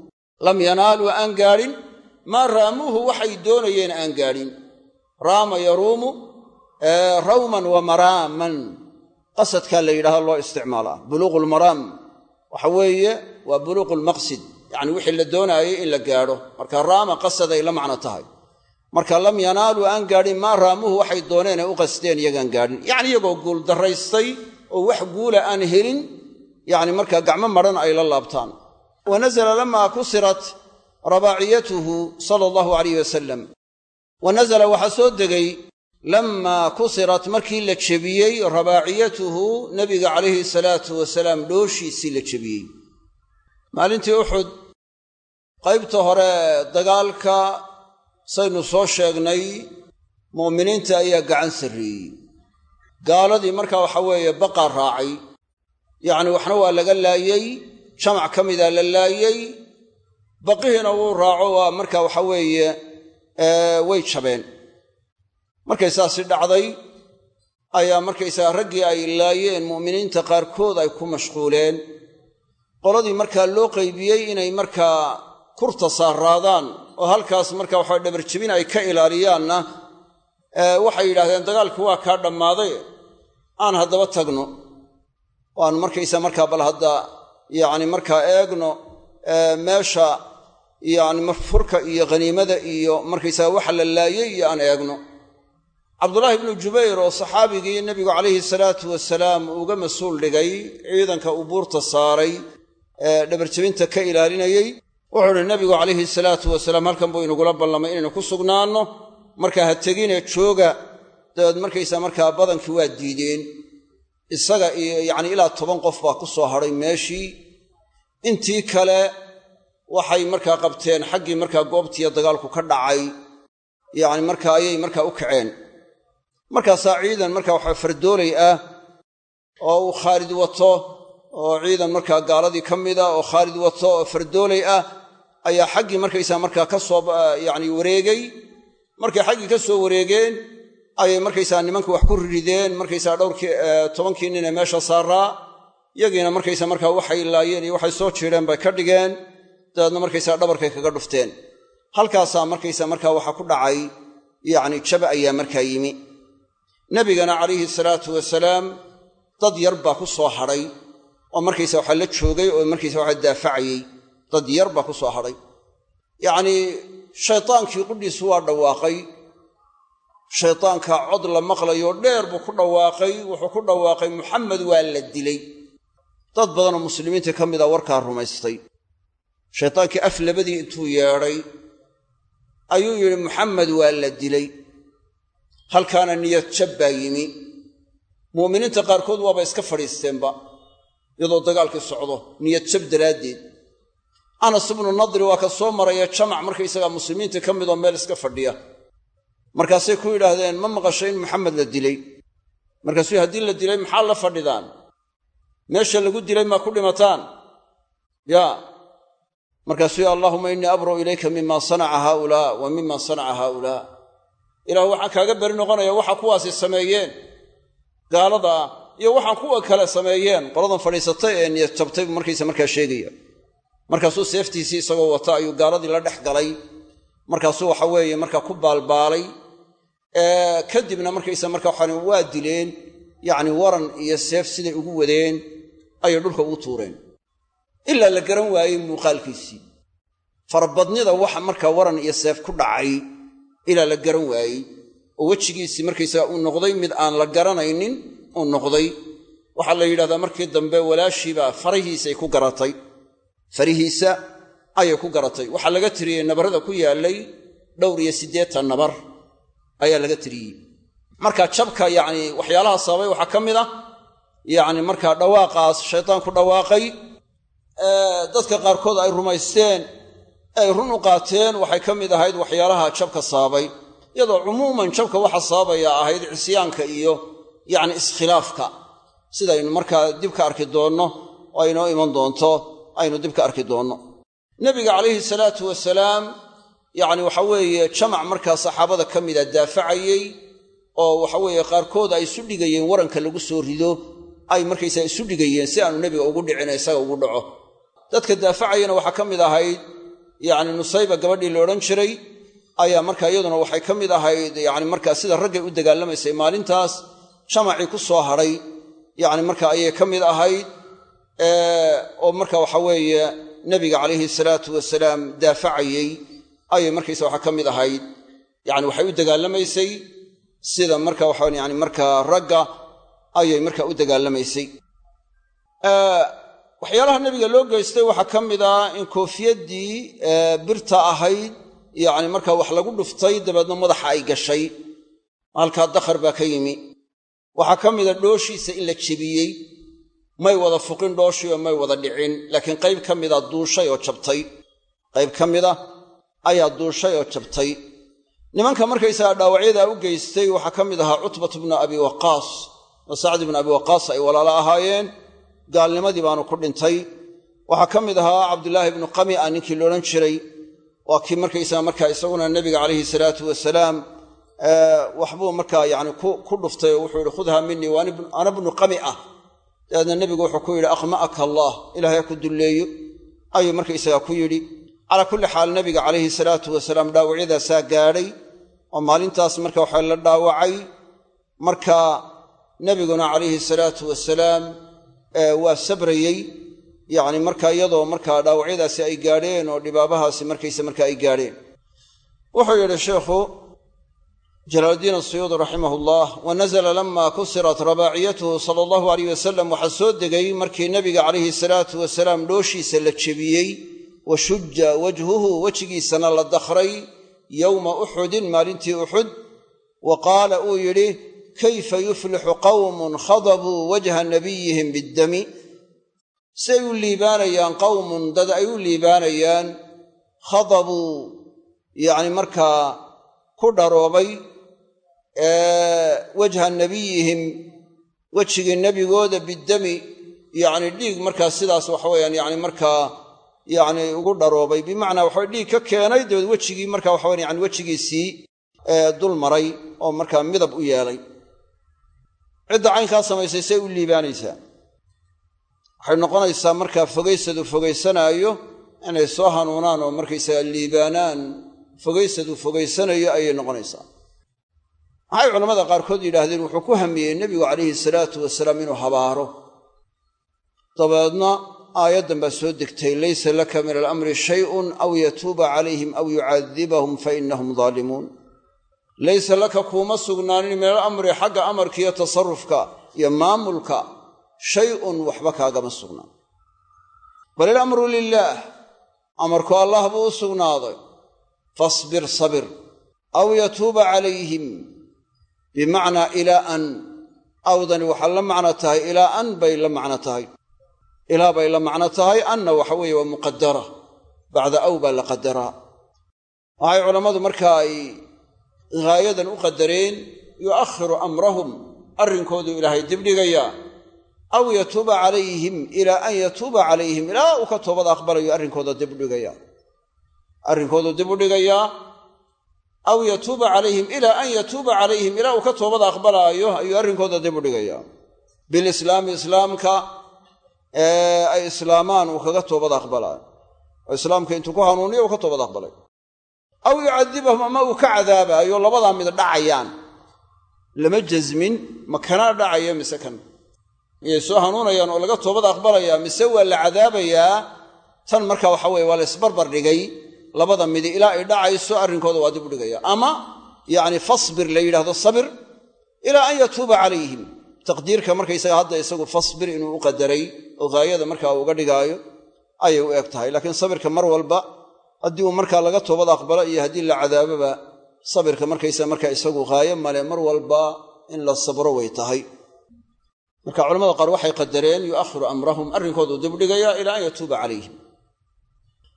Lam yanaaluu aan gaadhin maa raamuuhu waxay doonayeen aan gaadhin. Raama yaruumu rawman wa maraaman qasadkaa la yidhahda loo isticmaalaa buluuqu lmaraam waxa weeye waa buluuqu lmaqsid yacni wixii la doonaayay in la gaadho. Marka raama qasaday la macno tahay. Marka lam yanaaluu aan gaadhin maa raamuhu waxay dooneen ay u qasdeen iyagaan gaadhin. Yacni iyagoo guuldarraystay oo wax guula aan helin yacni markaa gacmo madhan ay la laabtaan. Wa nasala lamaa kusirat rabaaciyatuhu sala allahu alayh wasalam wa nasala waxaa soo degay lammaa kusirat markii la jebiyey rabaaciyatuhu nabiga calayhi salaatu wasalaam dhooshiisii la jebiyey maalintii uxud qaybta hore dagaalka saynu soo sheegnay mu'miniinta ayaa gacan sarreeyey gaaladii markaa waxa weeye baqaa raacay yacni waxna waa laga laayey jamac ka mida la laayey baqihiina wuu raaco waa markaa waxa weeye way jabeen markay saasi dhacday ayaa markaysaga raggii ay laayeen mu'miniinta qaarkood ay ku mashquuleen. Qoladii markaa loo qaybiyey inay markaa kurta saaraadaan oo halkaas marka waxa dhabarjebin ay ka ilaaliyaanna waxay yidhahdeen dagaalki waa kaa dhammaaday aan haddaba tagno. Waan markaysa markaa bal hadda yacni markaa eegno meesha yacni mafurka iyo khaniimada iyo markaysaga waxa la laayey iyo aan eegno cabdullaahi ibnu jubayr oo saxaabigii nebigu calayhi salaatu wasalaam uga mas'uul dhigay ciidanka uu buurta saaray ee dhabarjebinta ka ilaalinayey wuxuu uhi nebigu calayhi salaatu wasalaam halkan buu inagula ballamay inaynu ku sugnaanno. Markaa ha tegine jooga dabeed markaysaa markaa badankii waa diideen. Isaga iyo yacni ilaa toban qof baa ku soo hadhay meeshii. Intii kale waxay markaa qabteen xaggii markaa goobtiiyo dagaalku ka dhacay. Yacni markaa ayay markaa u kaceen markaasaa ciidan markaa waxaa fardoolay ah oo uu khaalid wato oo ciidan markaa gaaladii ka mida oo khaalid wato oo fardoolay ah ayaa xaggii markaysaa markaa ka soo yacni wareegay. Markay xaggii ka soo wareegeen ayay markaysaa nimanka wax ku rideen markaysaa dhowrkii tobankii nin ee meesha saaraa yagiina markaysa markaa waxay laayeen iyo waxay soo jiidheen bay ka dhigeen. Dabeedna markaysaa dhabarkay kaga dhufteen. Halkaasaa markaysa markaa waxaa ku dhacay yacni jaba ayaa markaa yimi nebigana calayhi salaatu wasalaam dad yar baa ku soo hadhay oo markaysa waxaa la joogay oo markaysa waxaa daafacayey dad yar baa ku soo hadhay. Yacnii shaydaankii qudhiisu waa dhawaaqay. Shaydaankaa cod la maqlayoo dheer buu ku dhawaaqay wuxuu ku dhawaaqay muxamed waa la dilay. Dad badanoo muslimiinta ka mida warkaa rumaystay. Shaydaankii af labadii intuu yeedhay ayuu yidhi muxamed waa la dilay halkaana niyad jab baa yimi. Mu'miniinta qaarkood waaba iska fadhiisteenba iyadoo dagaalkii socdo niyad jab daraaddeed. Anas ibnu nadri waa ka soo maraya jamac markaysagaa muslimiinta ka midoo meel iska fadhiya. Markaasay ku yidhaahdeen ma maqasho in maxamed la dilay? Markaasuu haddii la dilay maxaa la fadhidaan? Meesha lagu dilay maa ku dhimataan? Yaa markaasuu allaahuma innii abra'u ilayka mima sanaca haaulaa wa mima sanaca haaulaa ilaah waxaan kaaga beri noqonaya waxa kuwaasi sameeyeen. Gaalada ah iyo waxaan kuwa kale sameeyeen. Qoladan fadhiisatay ee niyad jabtay buu markaysa markaa sheegaya. Markaasuu seeftiisii isagoo wata ayuu gaaladii la dhex galay. Markaasuu waxa weeye markaa ku baalbaalay. Kadibna markaysa marka waxaan waa dileen. Yacni waran iyo seef siday ugu wadeen ayay dhulka ugu tuureen. Ilaa la garan waayey muuqaalkiisii. Farabadnida waxa markaa waran iyo seef ku dhacay ilaa la garan waayey. Oo wejigiisii markaysaga uu noqday mid aan la garanaynin uu noqday waxaa la yidhahdaa markii dambe walaashiibaa farahiisay ku garatay. Farihiisa ayay ku garatay. Waxaa laga tiriyey nabarrada ku yaallay dhowr iyo siddeetan nabar ayaa laga tiriyey. Marka jabka yacni waxyaalaha sababay waxaa ka mid ah yacni markaa dhawaaqaas shaydaanku dhawaaqay dadka qaarkood ay rumaysteen ay run u qaateen waxay ka mid ahayd waxyaalaha jabka sababay iyadoo cumuuman jabka waxa sababaya ahayd cisyaanka iyo yacni iskhilaafka. Sidaynu markaa dib ka arki doonno oo aynoo iman doonto aynu dib ka arki doonno. Nebiga calayhi salaatu wasalaam yacni waxa weeye jamac markaa saxaabada ka mida daafacayey oo waxa weeye qaarkood ay isu dhigayeen waranka lagu soo rido ay markaysaa isu dhigayeen si aanu nebiga ugu dhicin isaga ugu dhaco. Dadka daafacayana waxaa ka mid ahayd yacni nusayba gabadhii la odhan jiray ayaa markaa iyaduna waxay ka mid ahayd yacni markaa sida raggay u dagaalamaysay maalintaas jamacii ku soo hadhay yacni marka ayay ka mid ahayd oo marka waxa weeye nebiga calayhi salaatu wasalaam daafacayey ayay markaysa waxaa ka mid ahayd. Yacni waxay u dagaalamaysay sida marka waxa yani markaa ragga ayay markaa u dagaalamaysay waxyaalaha nebiga loo geystay waxaa ka mid ah in koofiyaddii birta ahayd yacni markaa wax lagu dhuftay dabeedna madaxa ay gashay. Halkaa dakhar baa ka yimi. Waxaa ka mida dhooshiisa in la jebiyey. May wada fuqin dhooshii oo may wada dhicin laakiin qayb ka mida duushay oo jabtay. Qayb ka mida ayaa duushay oo jabtay. Nimanka markaysaga dhaawacyadaa u geystay waxaa ka mid ahaa cutbat bnu abi waqaas. Oo sacd ibnu abi waqaas ay walaalo ahaayeen gaalnimadii baanu ku dhintay. Waxaa ka mid ahaa cabdulaahi ibnu qami'a ninkii loodhan jiray. Waa kii markaysaga markaa isaguna nebiga calayhi salaatu wasalaam waxbuu markaa yani ku dhuftay. Oo wuxuu yihi khudha minii ana bnu qami ah. Dabeedna nebigu wuxuu ku yidhi aqma'aka allah ilahay ha ku dulleeyo. Ayuu markaysaga ku yidhi calaa kulli xaal nebiga calayhi salaatu wasalaam dhaawacyadaasaa gaadhay oo maalintaas marka waxa la dhaawacay. Marka nebiguna calayhi salaatu wasalaam waa sabrayey. Yacni marka iyadoo markaa dhaawacyadaasi ay gaadheen oo dhibaabahaasi markayse marka ay gaadheen. Wuxuu yidhi sheikhu jalaaldiin asuyuudi raximah ullah wa nazla lama kusirat rabaaciyatuhu sala allahu aleyh wasalam waxaa soo degay markii nebiga calayhi salaatu wasalaam dhooshiisa la jebiyey wa shuja wajhuhu wejigiisana la dakhray yowma uxudin maalintii uxud wa qaala uu yidhi kayfa yuflixu qawmun khadabuu wajha nabiyihim biddami siay u liibaanayaan qowmun dad ay u liibaanayaan khadabuu yacni markaa ku dharoobay wajha nabiyihim wejigii nebigooda biddami yacni dhiig markaa sidaas waxaweyaan yani markaa yani ugu dharoobay bimacnaa waxawa dhiig ka keenay dabeed wejigii marka waxawan yani wejigiisii dul maray oo markaa midab u yeelay cidda caynkaa samaysay say u liibaanaysaa. Waxay noqonaysaa markaa fogaysadu fogaysanaayo inay soo hanuunaan oo markaysaga liibaanaan fogaysadu fogaysanayo ayay noqonaysaa. Waxay culammada qaarkood yidhaahdeen wuxuu ku hamiyey nebigu calayhi salaatu wasalaam inuu habaaro. Dabeedna aayaddan baa soo degtay laysa laka min alamri shayun aw yatuuba calayhim aw yucadibahum fa inahum daalimuun laysa laka kuuma sugnaanin min alamri xagga amarka iyo tasarufka iyo maamulka shayun waxba kaagama sugnaan. Bal ilamru lilaah amarku allah buu u sugnaaday. Fasbir sabir aw yatuuba calayhim bimacnaa ilaa an awdani waxaa la macno tahay ilaa an bay la macno tahay. Ilaa bay la macno tahay anna waxa weeye waa muqadara bacda aw baa la qadaraa waxay culammadu marka ay haayadan u qadareen yu'akhiru amrahum arrinkoodu ilaahay dibdhigayaa aw yatuuba calayhim ilaa an yatuuba calayhim ilaa uu ka toobada aqbalayo arrinkooda dibudhigayaa arrinkoodu dib u dhigayaa aw yatuuba calayhim ilaa an yatuuba calayhim ilaa uu ka toobada aqbalaayo ayuu arrinkooda dib u dhigayaa bilislaami islaamka ee ay islaamaan uu kaga toobada aqbalaayo. Oo islaamka intuu ku hanuuniyo uu ka toobada aqbalay aw yucadibahum ama uu ka cadaabaayo labadaa mid dhacayaan. Lama jasmin ma kana dhacaya mise kan. Miyay soo hanuunayaan oo laga toobada aqbalayaa mise waa la cadaabayaa. Tan marka waxa weye waa la isbarbar dhigay. Labada midi ilaa ay dhacayso arrinkooda waa dib u dhigaya. Ama yacni fasbir la yidhaahdo sabir ilaa an yatuuba calayhim. Taqdiirka markaysaga hadda isagu fasbir inuu u qadaray oo haayada markaa uga dhigaayo ayay u eg tahay laakiin sabirka mar walba haddii uu markaa laga toobada aqbalo iyo haddii la cadaaboba sabirka markaysa markaa isagu haayo male mar walba in la sabro way tahay. Marka culamada qaar waxay qadareen yu'akhiru amrahum arrinkoodu dibdhigaya ilaa an yatuuba calayhim.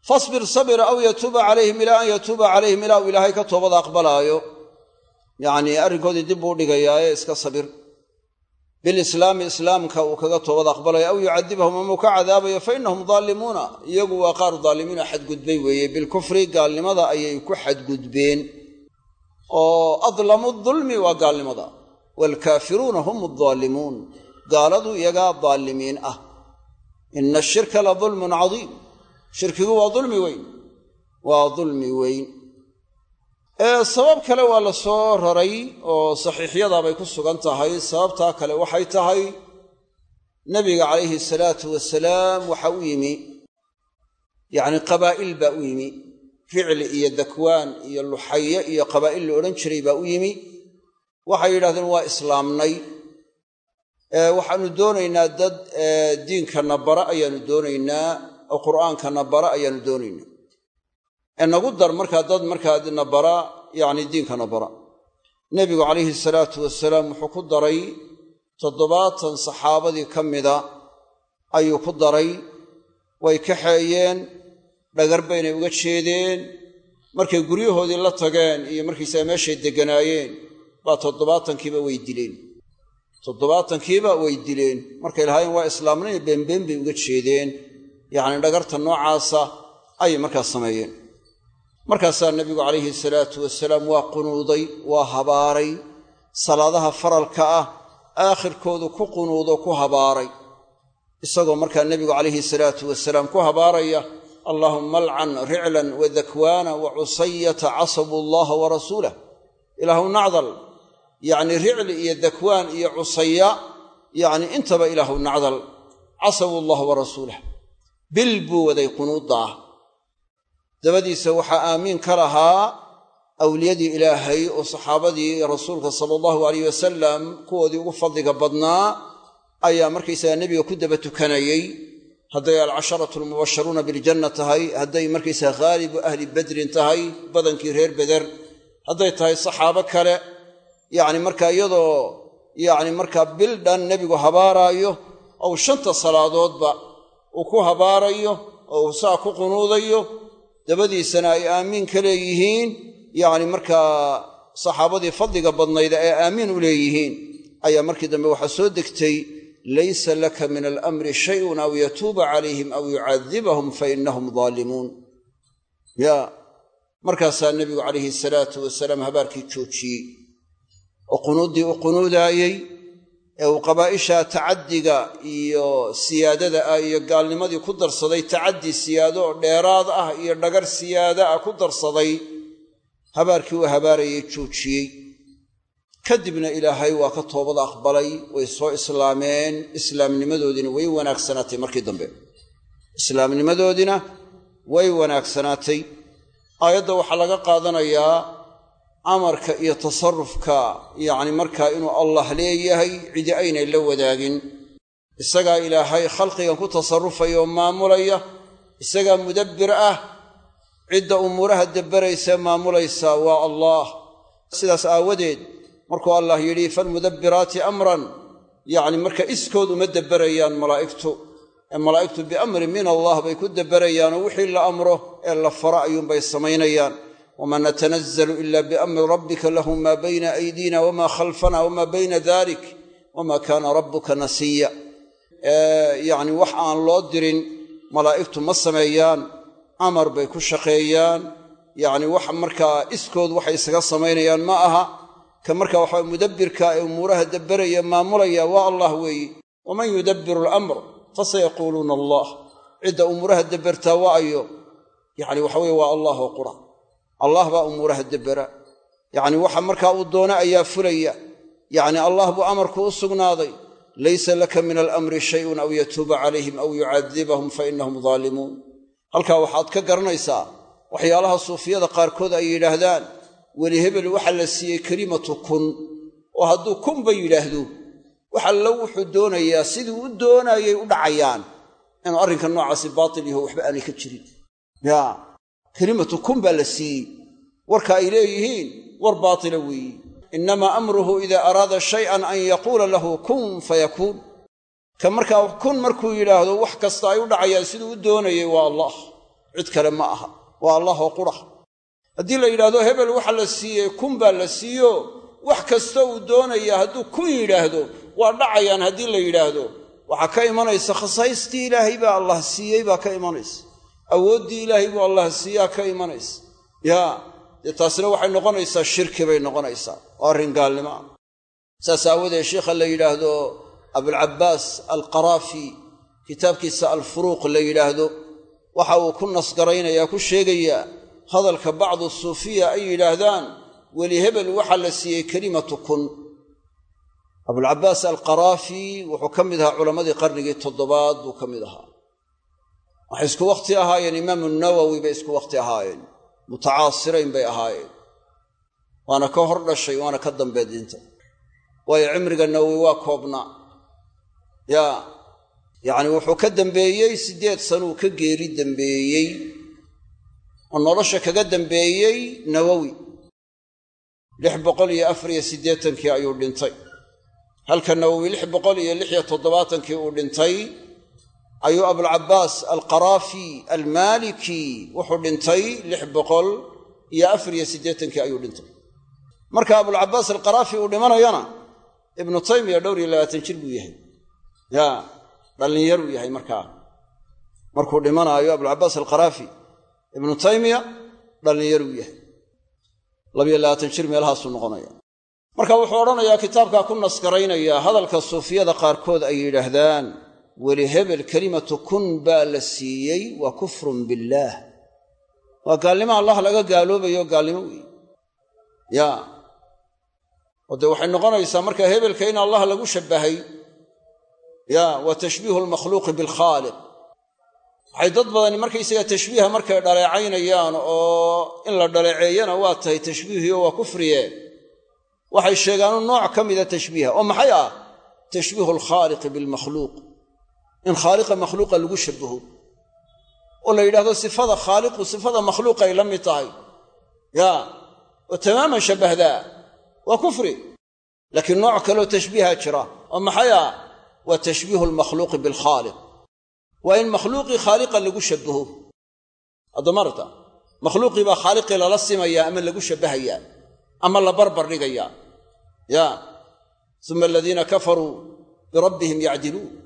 Fasbir sabira aw yatuuba calayhim ilaa an yatuuba calayhim ilaa uu ilaahay ka toobada aqbalaayo. Yacnii arrinkoodii dib buu dhigayaaye iska sabir bilislaami islaamka uu kaga toobada aqbalayo aw yucadibahum amuu ka cadaabayo fa innahum daalimuuna iyagu waa qaar daalimiina xadgudbay weeye. Bilkufri gaalnimada ayay ku xadgudbeen. Oo adlamu dulmi waa gaalnimada. Waalkaafiruuna hum addaalimuun gaaladu iyagaa daalimiin ah. Ina ashirka la dulmun cadiim. Shirkigu waa dulmi weyn. Waa dulmi weyn sabab kale waa la soo raray oo saxiixyadaabay ku sugan tahay. Sababtaa kale waxay tahay nebiga calayhi salaatu wasalaam waxa u yimi yacni qabaa'il baa u yimi ficli iyo dakwaan iyo luxaye iyo qabaa'il la odhan jiray baa u yimi. Waxay yidhahdeen waa islaamnay. Waxaanu doonaynaa dad diinkana bara ayaanu doonaynaa oo qur'aankana bara ayaanu doonaynaa ee dar markaa dad markaa na bara yacni diinkana bara. Nebigu calayhi salaatu wasalaam wuxuu ku daray toddobaatan saxaabadii ka mida ayuu ku daray way kaxeeyeen dhagar baynay uga jeedeen markay guryahoodii la tageen iyo markaysaga meeshay degganaayeen baa toddobaatankiiba way dileen. Toddobaatankiiba way dileen. Markay lahaayeen waa islaamnay beenbeen bay uga jeedeen. Yacni dhagarta noocaasa ayay markaas sameeyeen markaasaa nebigu calayhi salaatu wasalaam waa qunuuday waa habaaray. Salaadaha faralka ah aakhirkoodu ku qunuudo ku habaaray. Isagoo markaa nebigu calayhi salaatu wasalaam ku habaaraya allaahumma alcan riclan wa dakwaana wa cusayata casabu allaha wa rasuulah. Ilaahu nacdal yacni ricli iyo dakwaan iyo cusaya yacni intaba ilaahu nacdal. Casabu allaha wa rasuulah. Bil waday qunuuddaa dabadiisa waxaa aamiin ka lahaa awliyadii ilaahay oo saxaabadii rasuulka sala allahu alayh wasalam kuwoodii ugu fadliga badnaa ayaa markaysaga nebiga ku daba tukanayey hadday alcasharatu almubasharuuna biljanna tahay hadday markaysaga haalibu ahli bedrin tahay badankii reer beder hadday tahay saxaabo kale. Yacni markaa iyadoo yacni markaa bil dhan nebigu habaaraayo ou shanta salaadoodba uu ku habaarayo oo uu saa ku qunuudayo dabadiisana ay aamiin ka leeyihiin yacni markaa saxaabadii fadliga badnayd ay aamiin u leeyihiin ayaa markii dambe waxaa soo degtay laysa laka min alamri shayun aw yatuuba calayhim aw yucadibahum fa innahum daalimuun ya markaasaa nebigu calayhi salaatu wasalaam habaarkii joojiyey oo qunuuddii u qunuudaayey ee uu qabaa'isha tacaddiga iyo siyaadada ah iyo gaalnimadii ku darsaday tacaddi siyaado dheeraad ah iyo dhagar siyaada ah ku darsaday habaarkii uu habaarayay joojiyey. Kadibna ilaahay waa ka toobada aqbalay way soo islaameen islaamnimadoodiina way wanaagsanaatay markii dambe. Islaamnimadoodina way wanaagsanaatay. Aayadda waxaa laga qaadanayaa amarka iyo tasarufka yacni markaa inuu allah leeyahay cidi aynay la wadaagin. Isagaa ilaahay khalqigan ku tasarufaya oo maamulaya isagaa mudabbir ah. Cidda umuuraha dabbaraysa maamulaysa waa allah. Sidaas aawadeed markuu allah yidhi falmudabbiraati amran yacni marka iskood uma dabberayaan malaa'igtu. Ee malaa'igtu biamrin min allah bay ku dabberayaanoo wixii la amro ee la faro ayuunbay samaynayaan wma natanazlu ila biamri rabbika lahu maa bayna aydina wma khalfana wma bayna dalik wma kaana rabuka nasiya yacni wax aan loo dirin malaa'igtu ma sameeyaan amar bay ku shaqeeyaan. Yacni wax markaa iskood waxay isaga samaynayaan ma aha. Ka marka waxa mudabbirka ee umuuraha dabberaya maamulaya waa allah weeye waman yudabbiru alamr fasayaquuluuna allah cidda umuuraha dabbertaa waa ayo. Yacni waxa weye qura allah baa umuuraha dabbera yacni waxa markaa uu doona ayaa fulaya. Yacni allah buu amarku u sugnaaday. Laysa laka min alamri shayun aw yatuuba calayhim aw yucadibahum fa innahum daalimuun halkaa waxaad ka garanaysaa waxyaalaha suufiyada qaarkood ay yidhaahdaan weli hebel waxaa la siiyey kelimatu kun oo hadduu kunba yidhaahdo wax allo wuxuu doonayaa sidii u doonayay u dhacayaan. Inuu arrinka noocaasi baatil yaho waxba aanay ka jirin. Ya kelimatu kun baa la siiyey. Warka ay leeyihiin war baatila weeye innamaa amruhu idaa araada shay'an an yaquula lahu kun fayakuun. Ka markaa kun markuu yidhaahdo wax kasta ay u dhacayaan siduu u doonayay waa allah. Cid kale ma aha. Waa allah oo qura haddii la yidhaahdo hebel waxa la siiyey kun baa la siiyo wax kasta uu doonaya hadduu kun yidhaahdo waa dhacayaan haddii la yidhaahdo. Waxaa ka imanaysa khasaystii ilaahay baa allah siiyey baa ka imanaysa awooddii ilaahay buu allah siiyaa ka imanaysa. Yaa dee taasina waxay noqonaysaa shirki bay noqonaysaa. Oo arrin gaalnimo. Ah saas aawadeed sheikha la yidhaahdo abulcabbaas alqaraafi kitaabkiisa alfuruuq la yidhaahdo waxa uu ku nasgaraynayaa ku sheegayaa hadalka bacdu suufiya ay yidhaahdaan weli hebel waxaa la siiyey kelimatu kun. Abulcabbaas alqaraafi wuxuu ka mid ahaa culammadii qarnigii toddobaad buu ka mid ahaa waxay isku wakhti ahaayeen imaamu nawowi bay isku wakhti ahaayeen. Mutacaasirayn bay ahaayeen. Waana ka hor dhashay waana ka dambeed dinta waayo cimriga nawowi waa koobnaa. Yaa yacni wuxuu ka dambeeyey siddeed sanuu ka geeri dambeeyey. Oo nolosha kaga dambeeyey nawowi lix boqol iyo afar iyo siddeetankii ayuu dhintay. Halka nawowi lix boqol iyo lix iyo toddobaatankii uu dhintay ayuu abulcabbaas alqaraafi almaaliki wuxuu dhintay lix boqol iyo afar iyo siddeetankii ayuu dhintay. Marka abulcabbaas alqaraafi uu dhimanayana ibnu taymiya dhowr iyo labaatan jir buu yahay. Yaa dhallinyaruu yahay markaa markuu dhimanaayo abulcabbaas alqaraafi ibnu taymiya dhallinyaruu yahay. Labiyo labaatan jir meelahaasuu noqonaya. Marka wuxuu odhanayaa kitaabkaa ku naskaraynaya hadalka suufiyada qaarkood ay yidhaahdaan weli hebel kelimatu kun baa la siiyey waa kufrun billaah. Waa gaalnimo allah laga gaaloobayo gaalnimo weeye ya. Oo dee waxay noqonaysaa marka hebelka in allah lagu shabbahay. Ya waa tashbiihu lmakhluuqi bilkhaaliq. Waxay dad badani markaysaga tashbiiha markay dhaleecaynayaan oo in la dhaleeceeyana waa tahay tashbiihiyo waa kufriye. Waxay sheegaanu nooc ka mida tashbiiha. Oo maxay ah? Tashbiihu alkhaaliqi bilmakhluuq in khaaliqa makhluuqa lagu shabbaho. Oo la yidhahdo sifada khaaliqu sifada makhluuqay la mid tahay. Ya oo tamaaman shabbahdaa waa kufri. Laakiin nooc kaleo tashbiiha jira. Oo maxay ah waa tashbiihu almakhluuqi bilkhaaliq waa in makhluuqii khaaliqa lagu shabbaho. Addamarta makhluuqii baa khaaliqii lala simayaa ama lagu shabbahayaa ama la barbar dhigayaa ya uma aladiina kafaruu birabbihim yacdiluun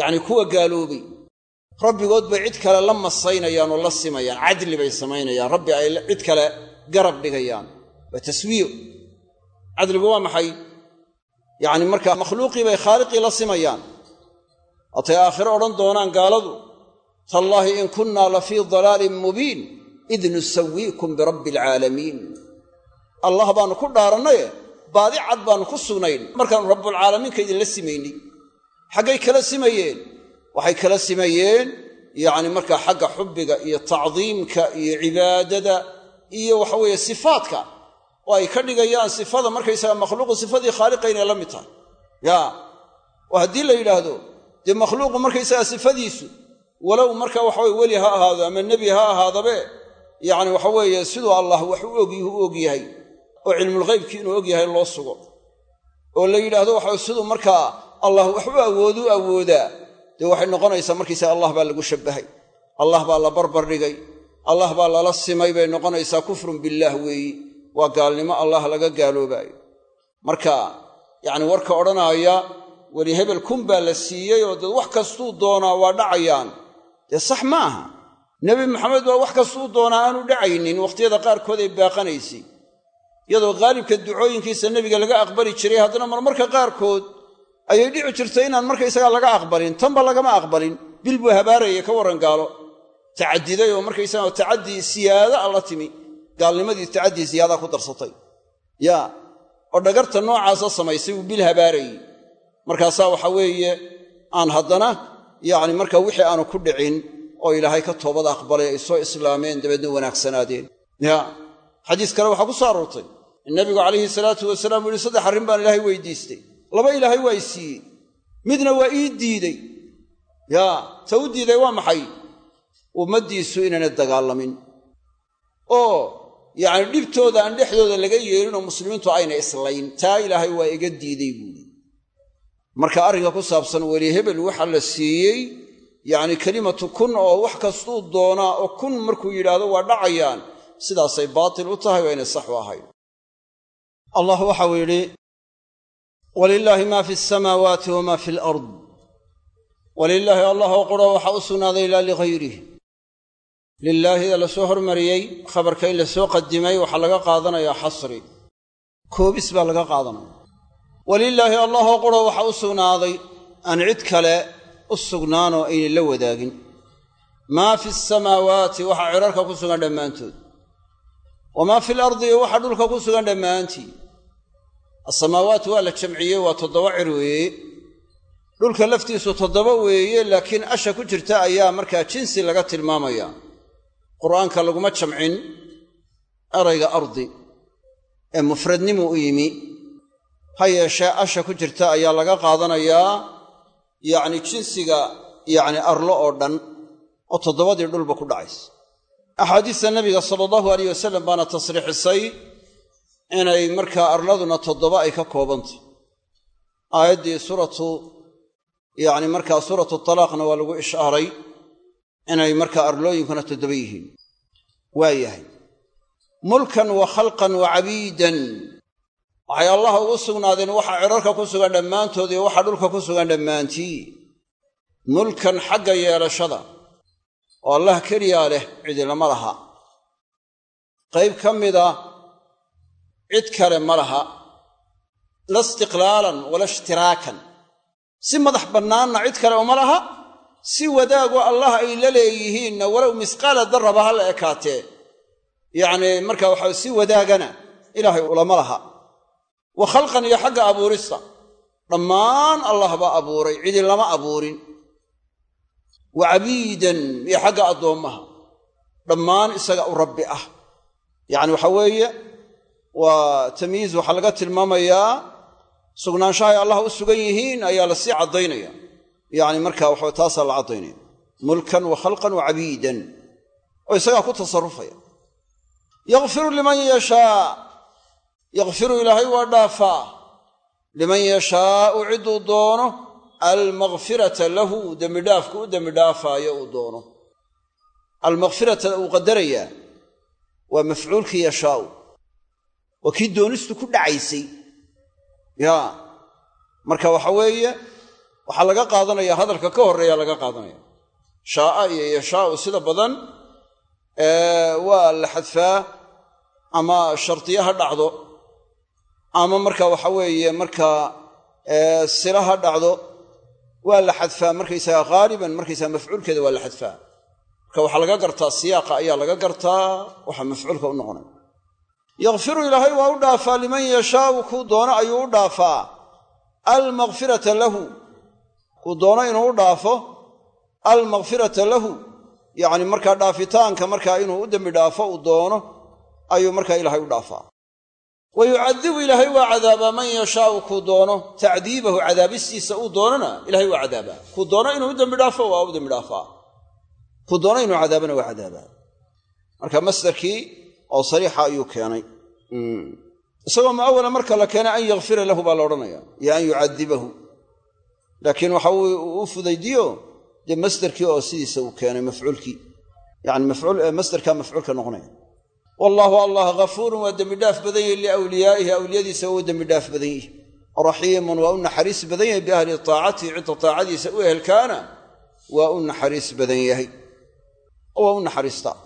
yacnii kuwa gaaloobay rabbigood bay cid kale la masaynayaan oo la simayaan. Cadli bay samaynayaan. Rabbi ay cid kale garab dhigayaan. Waa taswiyo cadligu waa maxay? Yacni markaa makhluuqii bay khaaliqii la simayaan. Hatay aakhiro odhan doonaan gaaladu? Tallaahi in kunnaa la fii dalaalin mubiin. Id nusawiikum birabbi alcaalamiin allah baannu ku dhaarannaye baadi cad baannu ku sugnayn. Markaannu rabbulcaalamiinka idinla simaynay xaggay kala simayeen. Waxay kala simayeen yacni markaa xagga xubbiga iyo tacdiimka iyo cibaadada iyo waxaweeye sifaadka. Oo ay ka dhigayaan sifada markaysaga makhluuqu sifadii khaaliqa inay la mid tahay. Ya. Oo haddii la yidhaahdo dee makhluuqu markaysaga sifadiisu walow marka waxaweye weli ha ahaado ama nebi ha ahaadabe yacni waxaweeye siduu allah wax u ogyu u og yahay oo cilmulghaybkii inuu og yahay loo sugo. Oo la yidhaahdo waxa siduu markaa allah wax u awoodu awoodaa. Dee waxay noqonaysaa markiisa allah baa lagu shabbahay. Allah baa la barbar dhigay allah baa lala simay bay noqonaysaa kufrun billaah weeyi. Waa gaalnimo allah laga gaaloobaayo marka yacni warka odhanaaya weli hebel kun baa la siiyey oo dee wax kastuu doonaa waa dhacayaan. Dee sax ma aha. Nebi maxamed baa wax kastuu doonaa aanu dhacaynin wakhtiyada qaarkood ay baaqanaysay iyadoo haalibka ducooyinkiisa nebiga laga aqbali jiray haddana marmarka qaarkood ayay dhici jirtay inaan markaysagaa laga aqbalin tanba lagama aqbalin bil buu habaarayay ka warran gaalo. Tacadiday oo markaysaga tacadii siyaada alla timi gaalnimadii tacadii siyaadaa ku darsatay. Ya oo dhagarta noocaasa samaysay uu bil habaarayey markaasaa waxa weeye aan haddana yacni marka wixii aanu ku dhicin oo ilaahay ka toobad aqbalay ay soo islaameen dabeedna wanaagsanaadeen. Ya xadiis kale waxaa ku soo aroortay. In calayhi salaatu wasalaam u yihi saddex arrin baan ilaahay weydiistay laba ilaahay waa i siiyey. Midna waa ii diidey. Yaa ta u diiday waa maxay? Ummaddiisu inaana dagaalamin. Oo yacni dhibtooda aan dhexdooda laga yeelin oo muslimiintu ayna islayn taa ilaahay waa iga diiday buuli. Marka arrinka ku saabsan weli hebel waxa la siiyey yacni kelimatu kun oo wax kastuu doonaa oo kun markuu yidhaahdo waa dhacayaan sidaasay baatil u tahay waa inay sax u ahayn. Allah waxau yidhi walilaahi maa fi asamaawaati wamaa fi alard walilaahi allahoo qura waxaa u sugnaaday laa lihayrih lilaahida la soo hormariyey khabarka in la soo qadimay waxaa laga qaadanayaa xasri. Koobis baa laga qaadanaya. Walilaahi allahoo qura waxaa u sugnaaday aan cid kale u sugnaanoo aynan la wadaagin. Maa fi asamaawaati waxaa cidharka ku sugan dhammaantood. Wamaa fi alardi iyo waxa dhulka ku sugan dhammaantii asamaawaat waa la jamciyey waa toddoba cir weeye. Dhulka laftiisu toddoba weeye laakiin asha ku jirta ayaa markaa jinsi laga tilmaamaya. Qur'aanka laguma jamcin erayga ardi ee mufradnimu u yimi. Ha yeeshee asha ku jirta ayaa laga qaadanayaa yacni jinsiga yacni arlo oo dhan oo toddobadii dhulba ku dhacaysa. Axaadiista nabiga sala allahu alayh wasalam baana tasriixisay inay markaa arladuna toddoba ay ka koobantay aayaddii suuratu yacni markaa suuratu talaaqna waa lagu ishaaray inay markaa arlooyinkuna toddoba yihiin. Waa yahay. Mulkan wa khalqan wa cabiidan. Waxay allah ugu sugnaadeen waxa cidharka ku sugan dhammaantood iyo waxa dhulka ku sugan dhammaantii. Mulkan xagga yeelashada oo allah keliyaa leh cidilama laha. Qayb ka mida cid kale ma laha la istiqlaalan wala ishtiraakan. Si madax bannaanna cid kale uma laha si wadaagoo allah ay la leeyihiinna walow misqaala darraba ha la ekaatee. Yacnii marka waxa si wadaagana ilaahay ulama laha. Wa khalqan iyo xagga abuurista. Dhammaan allah baa abuuray cidi lama abuurin. Wa cabiidan iyo xagga addoommaha dhammaan isaga u rabbi ah. Yacni waxa weeye waa tamyiiz waxaa laga tilmaamayaa sugnaanshahay allah u sugan yihiin ayaa la sii caddaynaya yacni marka waxa taasaa la caddaynaya mulkan wa khalqan wa cabiidan. Oo isagaa ku tasarrufaya yakfiru liman yashaa. Yakfiru ilaahay waa dhaafaa. Liman yashaau cidduu doono almakfirata lahu dembidhaafku u dembidhaafaayo uu doono. Almakfirata uu qadarayaa. Waa mafcuulkii yashaau waa kii doonistu ku dhacaysay. Yaa marka waxa weeye waxaa laga qaadanaya hadalka ka horreeya laga qaadanaya. Shaaa iyo yashaau sida badan waa la xadfaa ama shardiya ha dhacdo. Ama marka waxa weeye markaa sila ha dhacdo waa la xadfaa. Markaysaga haaliban markaysaga mafcuulkeeda waa la xadfaa. Marka waxaa laga gartaa siyaaqa ayaa laga gartaa waxa mafcuulka u noqonaya yakfiru ilaahay waa u dhaafaa liman yashaau kuu doono ayuu u dhaafaa. Almakfirata lahu kuu doono inuu u dhaafo. Almakfirata lahu yacni markaa dhaafitaanka markaa inuu u dembi dhaafo uu doono ayuu markaa ilaahay u dhaafaa. Wa yucadibu ilaahay waa cadaabaa man yashaau kuu doono. Tacdiibahu cadaabistiisa uu doonona ilahay waa cadaabaa. Kuu doono inuu u dembi dhaafo waa u dembi dhaafaa. Kuu doono inuu cadaabana waa cadaabaa. Marka masdarkii oo sariixa ayuu keenay. Isagoo muawala marka la keenay an yakfira lahu baa la odhanaya iyo an yucadibahu laakiin waxa u fudaydiyo dee masderkii oo sidiisa uu keenay mafcuulkii. Yani masderkaa mafcuulka noqonaya. Wallaahu allah ghafuurun waa dembidhaaf badan yahi liawliyaa'ihi awliyadiisa waa u dembidhaaf badan yihi raxiimun waa u naxariis badan yahay biahli taacatihi cidda taacadiisa u ehelkaana waa u naxariis badan yahay. Waa u naxariistaa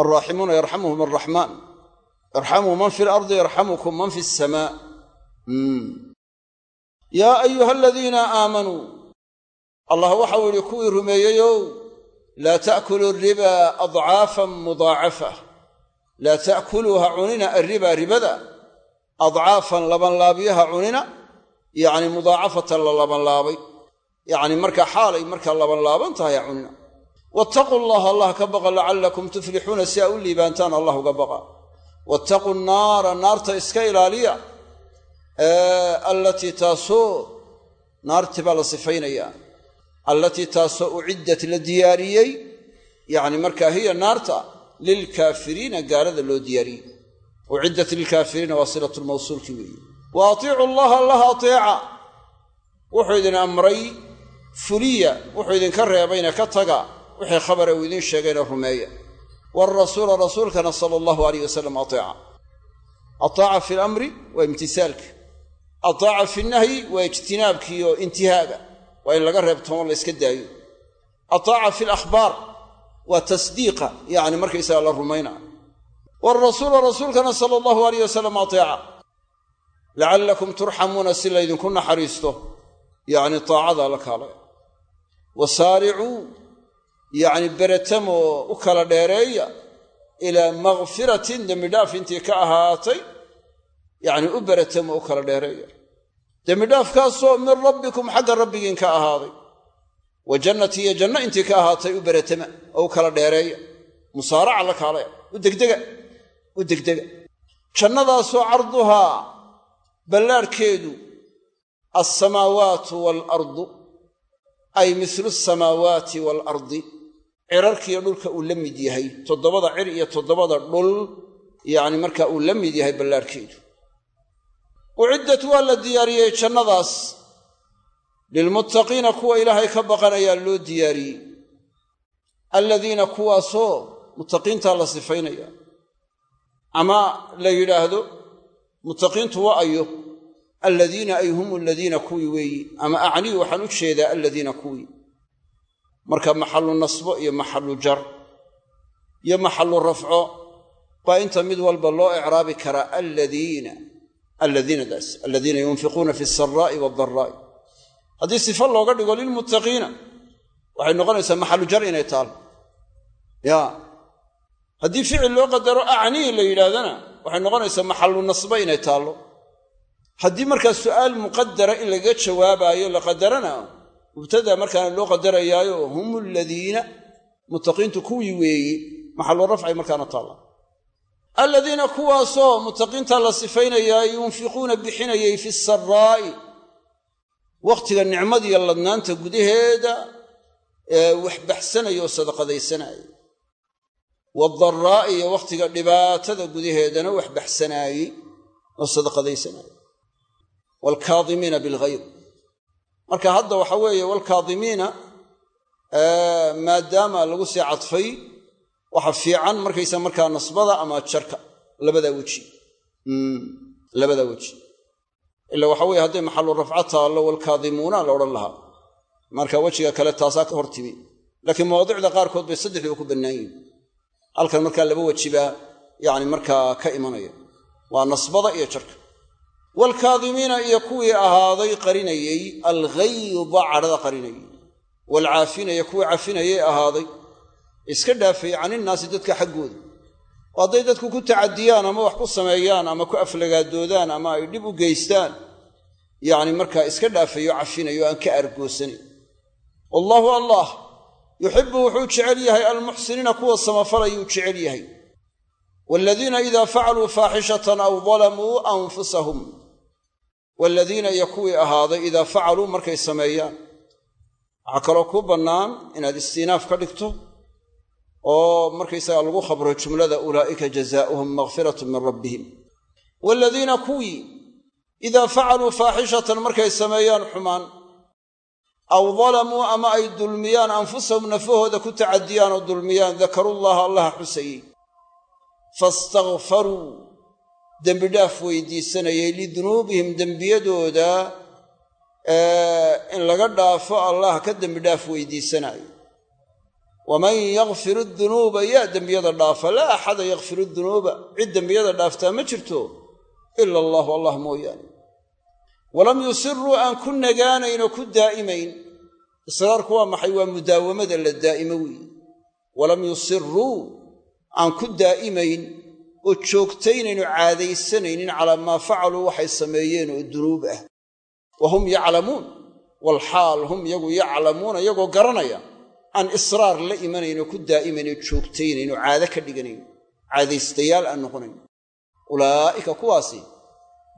alraaximuuna yarxamuhum araxmaan yarxamuu man fi lardi yarxamukum man fi asamaa yaa ayuha aladiina aamanuu allah waxau yidhi kuwii rumeeyeyow laa ta'kuluu riba adcaafan mudaacafa laa ta'kuluuha cunina arriba ribada adcaafan labanlaabyaha cunina yacni mudaacafatan la labanlaabay yacni markaa xaalay markaa labanlaaban tahay ha cunina wattaquu allaha allah ka baqa lacallakum tuflixuuna si aa u liibaantaan allah uga baqa. wattaquu naara naarta iska ilaaliya. allatii taasoo naartii baa la sifaynayaa allatii taasoo uciddat la diyaariyey yacni markaa hiya naarta lilkaafiriina gaalada loo diyaariyey uciddat lilkaafiriina waa silatulmawsuulkii weeye wa atiicu allaha allaha ateeca wuxuu idin amray fuliya wuxuu idinka reebayna ka taga wixii khabare uu idiin sheegayna rumeeya waalrasuula rasuulkana sala allahu alayh wasalam ateeca ataaca fi lamri waa imtisaalka ataaca fi nahyi waa ijtinaabkii oo intihaaga. Waa in laga reebtamo la yska daayo. Ataaca fi alakhbaar waa tasdiiqa. Yacni markaysaga la rumaynaa waalrasuula rasuulkana sala allahu alayh wasalam ateeca lacallakum turxamuuna si laydinku naxariisto. Yacni taacada la kaalaya wasaaricuu yacni beratamoo u kala dheereeya ilaa makfiratin dembidhaaf intii ka ahaatay yacni u beratamoo u kala dheereeya. Dembidhaafkaasoo min rabbikum xagga rabbigiin ka ahaaday. Wa jannati iyo janno intii ka ahaatay u beratama oo u kala dheereeya. Musaaraca la kaalaya u degdega u degdega. Jannadaasoo carduhaa ballaadhkeedu alsamaawaatu waalardu ay mislu asamaawaati waalardi cirarkiiyo dhulka uu la mid yahay toddobada cir iyo toddobada dhul yacni markaa uu la mid yahay ballaadhkeedu uciddat waa la diyaariyey jannadaas. Lilmuttaqiina kuwa ilaahay ka baqanayaa loo diyaariyey. Alladiina kuwaasoo muttaqiintaa la sifaynaya. Ama la yidhaahdo muttaqiintu wa ayo alladiina ay hum aladiina kuwii weeyi. Ama acnii waxaan u jeedaa alladiina kuwii marka maxallu nasbo iyo maxallu jar iyo maxallu rafco baa inta mid walba loo icraabi karaa alladiina alladiinadaas alladiina yunfiquuna fi saraa'i waadaraa'i haddii sifa looga dhigo lilmuttaqiina waxay noqonaysaa maxalu jar inay taal. Ya. Haddii ficil loo qadaro acnii la yidhaahdana waxay noqonaysaa maxallu nasba inay taallo. Haddii markaa su'aal muqadara in lagaga jawaabaayo la qadarana mubtada markaana loo qadarayaayo hum aladiina muttaqiintu kuwii weeyi maxallu rafcay markaana taalla? Aladiina kuwaasoo muttaqiinta la sifaynayaa yunfiquuna bixinayay fi saraa'i wakhtiga nicmadiiyo ladnaanta gudaheeda ee wax baxsanaya oo sadaqadaysanaya waadaraa'i iyo wakhtiga dhibaatada gudaheedana wax baxsanaayey oo sadaqadaysanaya waalkaadimiina bilghayr marka hadda waxa weeye waalkaadimiina maadaama lagu sii cadfay waxa fiican markaysa markaa nasbada ama jarka labadaa weji. Labadaa weji. Ila waxa weye hadday maxalu rafco taallo waalkaadimuuna la odhan lahaa. Marka wejiga kale taasaa ka hor timi. Laakiin mawaadicda qaarkood bay saddexduba ku bannaan halkan markaa laba wejibaa yani markaa ka imanaya. Waa nasbada iyo jarka waalkaadimiina iyo kuwii ahaaday qarinayey alghayda cadhada qarinayey waalcaafiina iyo kuwii cafinayay ahaaday iska dhaafayey caninnaasi dadka xaggooda oo hadday dadku ku tacadiyaan ama wax ku sameeyaan ama ku aflagaadoodaan ama ay dhib u geystaan yacni markaa iska dhaafayo cafinayo aan ka argoosanayn wallaahu allah yuxibbu wuxuu jecel yahay almuxsiniina kuwa samafalayuu jecel yahay waaladiina idaa facaluu faaxishatan aw dalamuu anfusahum waaladiina iyo kuwii ahaaday idaa facaluu markay sameeyaan. Waxaa kaloo kuu bannaan inaad istiinaaf ka dhigto oo markaysaga lagu khabro jumlada ulaa'ika jazaauhum makfiratun min rabbihim. Waaladiina kuwii idaa facaluu faaxishatan markay sameeyaan xumaan aw dalamuu ama ay dulmiyaan anfusahum nafahooda ku tacadiyaan oo dulmiyaan dakarullaha allaha xusayey. Fastakfaruu dembidhaaf weydiisanayay lidunuubihim dembiyadooda in laga dhaafo allah ka dembidhaaf weydiisanaayo waman yakfir dunuuba yaa dembiyada dhaafa laa axada yakfiru dunuuba cid dembiyada dhaaftaa ma jirto ila allahu allah mooyaane. walam yusiruu aan ku nagaanayn oo ku daa'imayn israarku waa maxay waa mudaawamada la daa'imo weeye. walam yusiruu aan ku daa'imayn oo joogtaynayn oo caadaysanaynin calaa maa facaluu waxay sameeyeen oo dunuub ah. Wa hum yaclamuun walxaal hum yagu yaclamuuna iyagoo garanaya aan israar la imanayn oo ku daa'imayn oo joogtaynayn oo caado ka dhiganayn caadaystayaal aan noqonayn. Ulaa'ika kuwaasi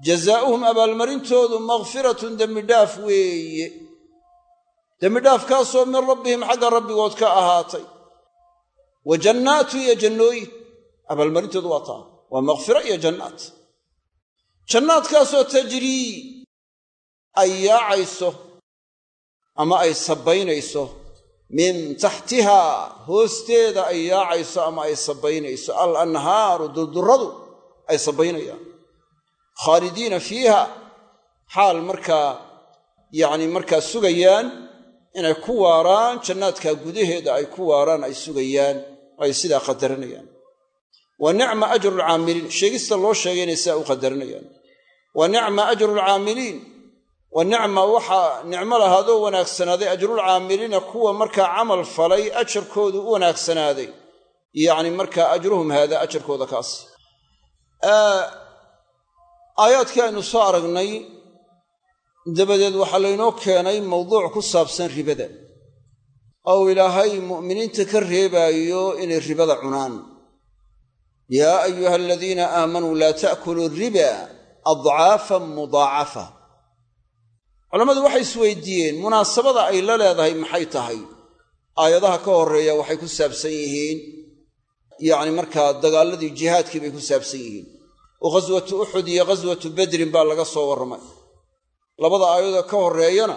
jazaa'uhum abaalmarintoodu makfiratun dembidhaaf weeye. Dembidhaafkaasoo min rabbihim xagga rabbigood ka ahaatay. Wa jannaatu iyo jannooyin abaalmarintoodu waa taa waa makfira iyo jannaat. Jannaadkaasoo tajrii ay yaacayso ama ay sabbaynayso min taxtihaa hoosteeda ay yaacayso ama ay sabbaynayso. Al anhaaru durduradu ay sabbaynayaan. Khaalidiina fiiha xaal markaa yacni markaa sugayaan inay ku waaraan jannaadkaa gudaheeda ay ku waaraan ay sugayaan ay sidaa qadaranayaan wa nicma ajrulcaamiliin sheegista loo sheegay inay sidaa u qadaranayaan wa nicma ajrulcaamiliin wa nicma waxaa nicmo lahaadoo wanaagsanaaday ajrulcaamiliina kuwa markaa camal falay ajarkoodu u wanaagsanaaday yacni markaa ajruhum haada ajarkooda kaas. Aayaadkii aynu soo aragnay dabadeed waxaa laynoo keenay mawduuc ku saabsan ribada. Oo ilaahay mu'miniinta ka reebaayo inay ribada cunaan yaa ayuha aladiina aamanuu laa ta'kuluu riba adcaafan mudaacafa culammadu waxay isweydiiyeen munaasabada ay la leedahay maxay tahay? Aayadaha ka horreeya waxay ku saabsan yihiin yacni markaa dagaaladii jihaadkii bay ku saabsan yihiin. Oo ghaswatu uxud iyo ghaswatu bedrin baa laga soo warramay. Labada aayadoo ka horreeyana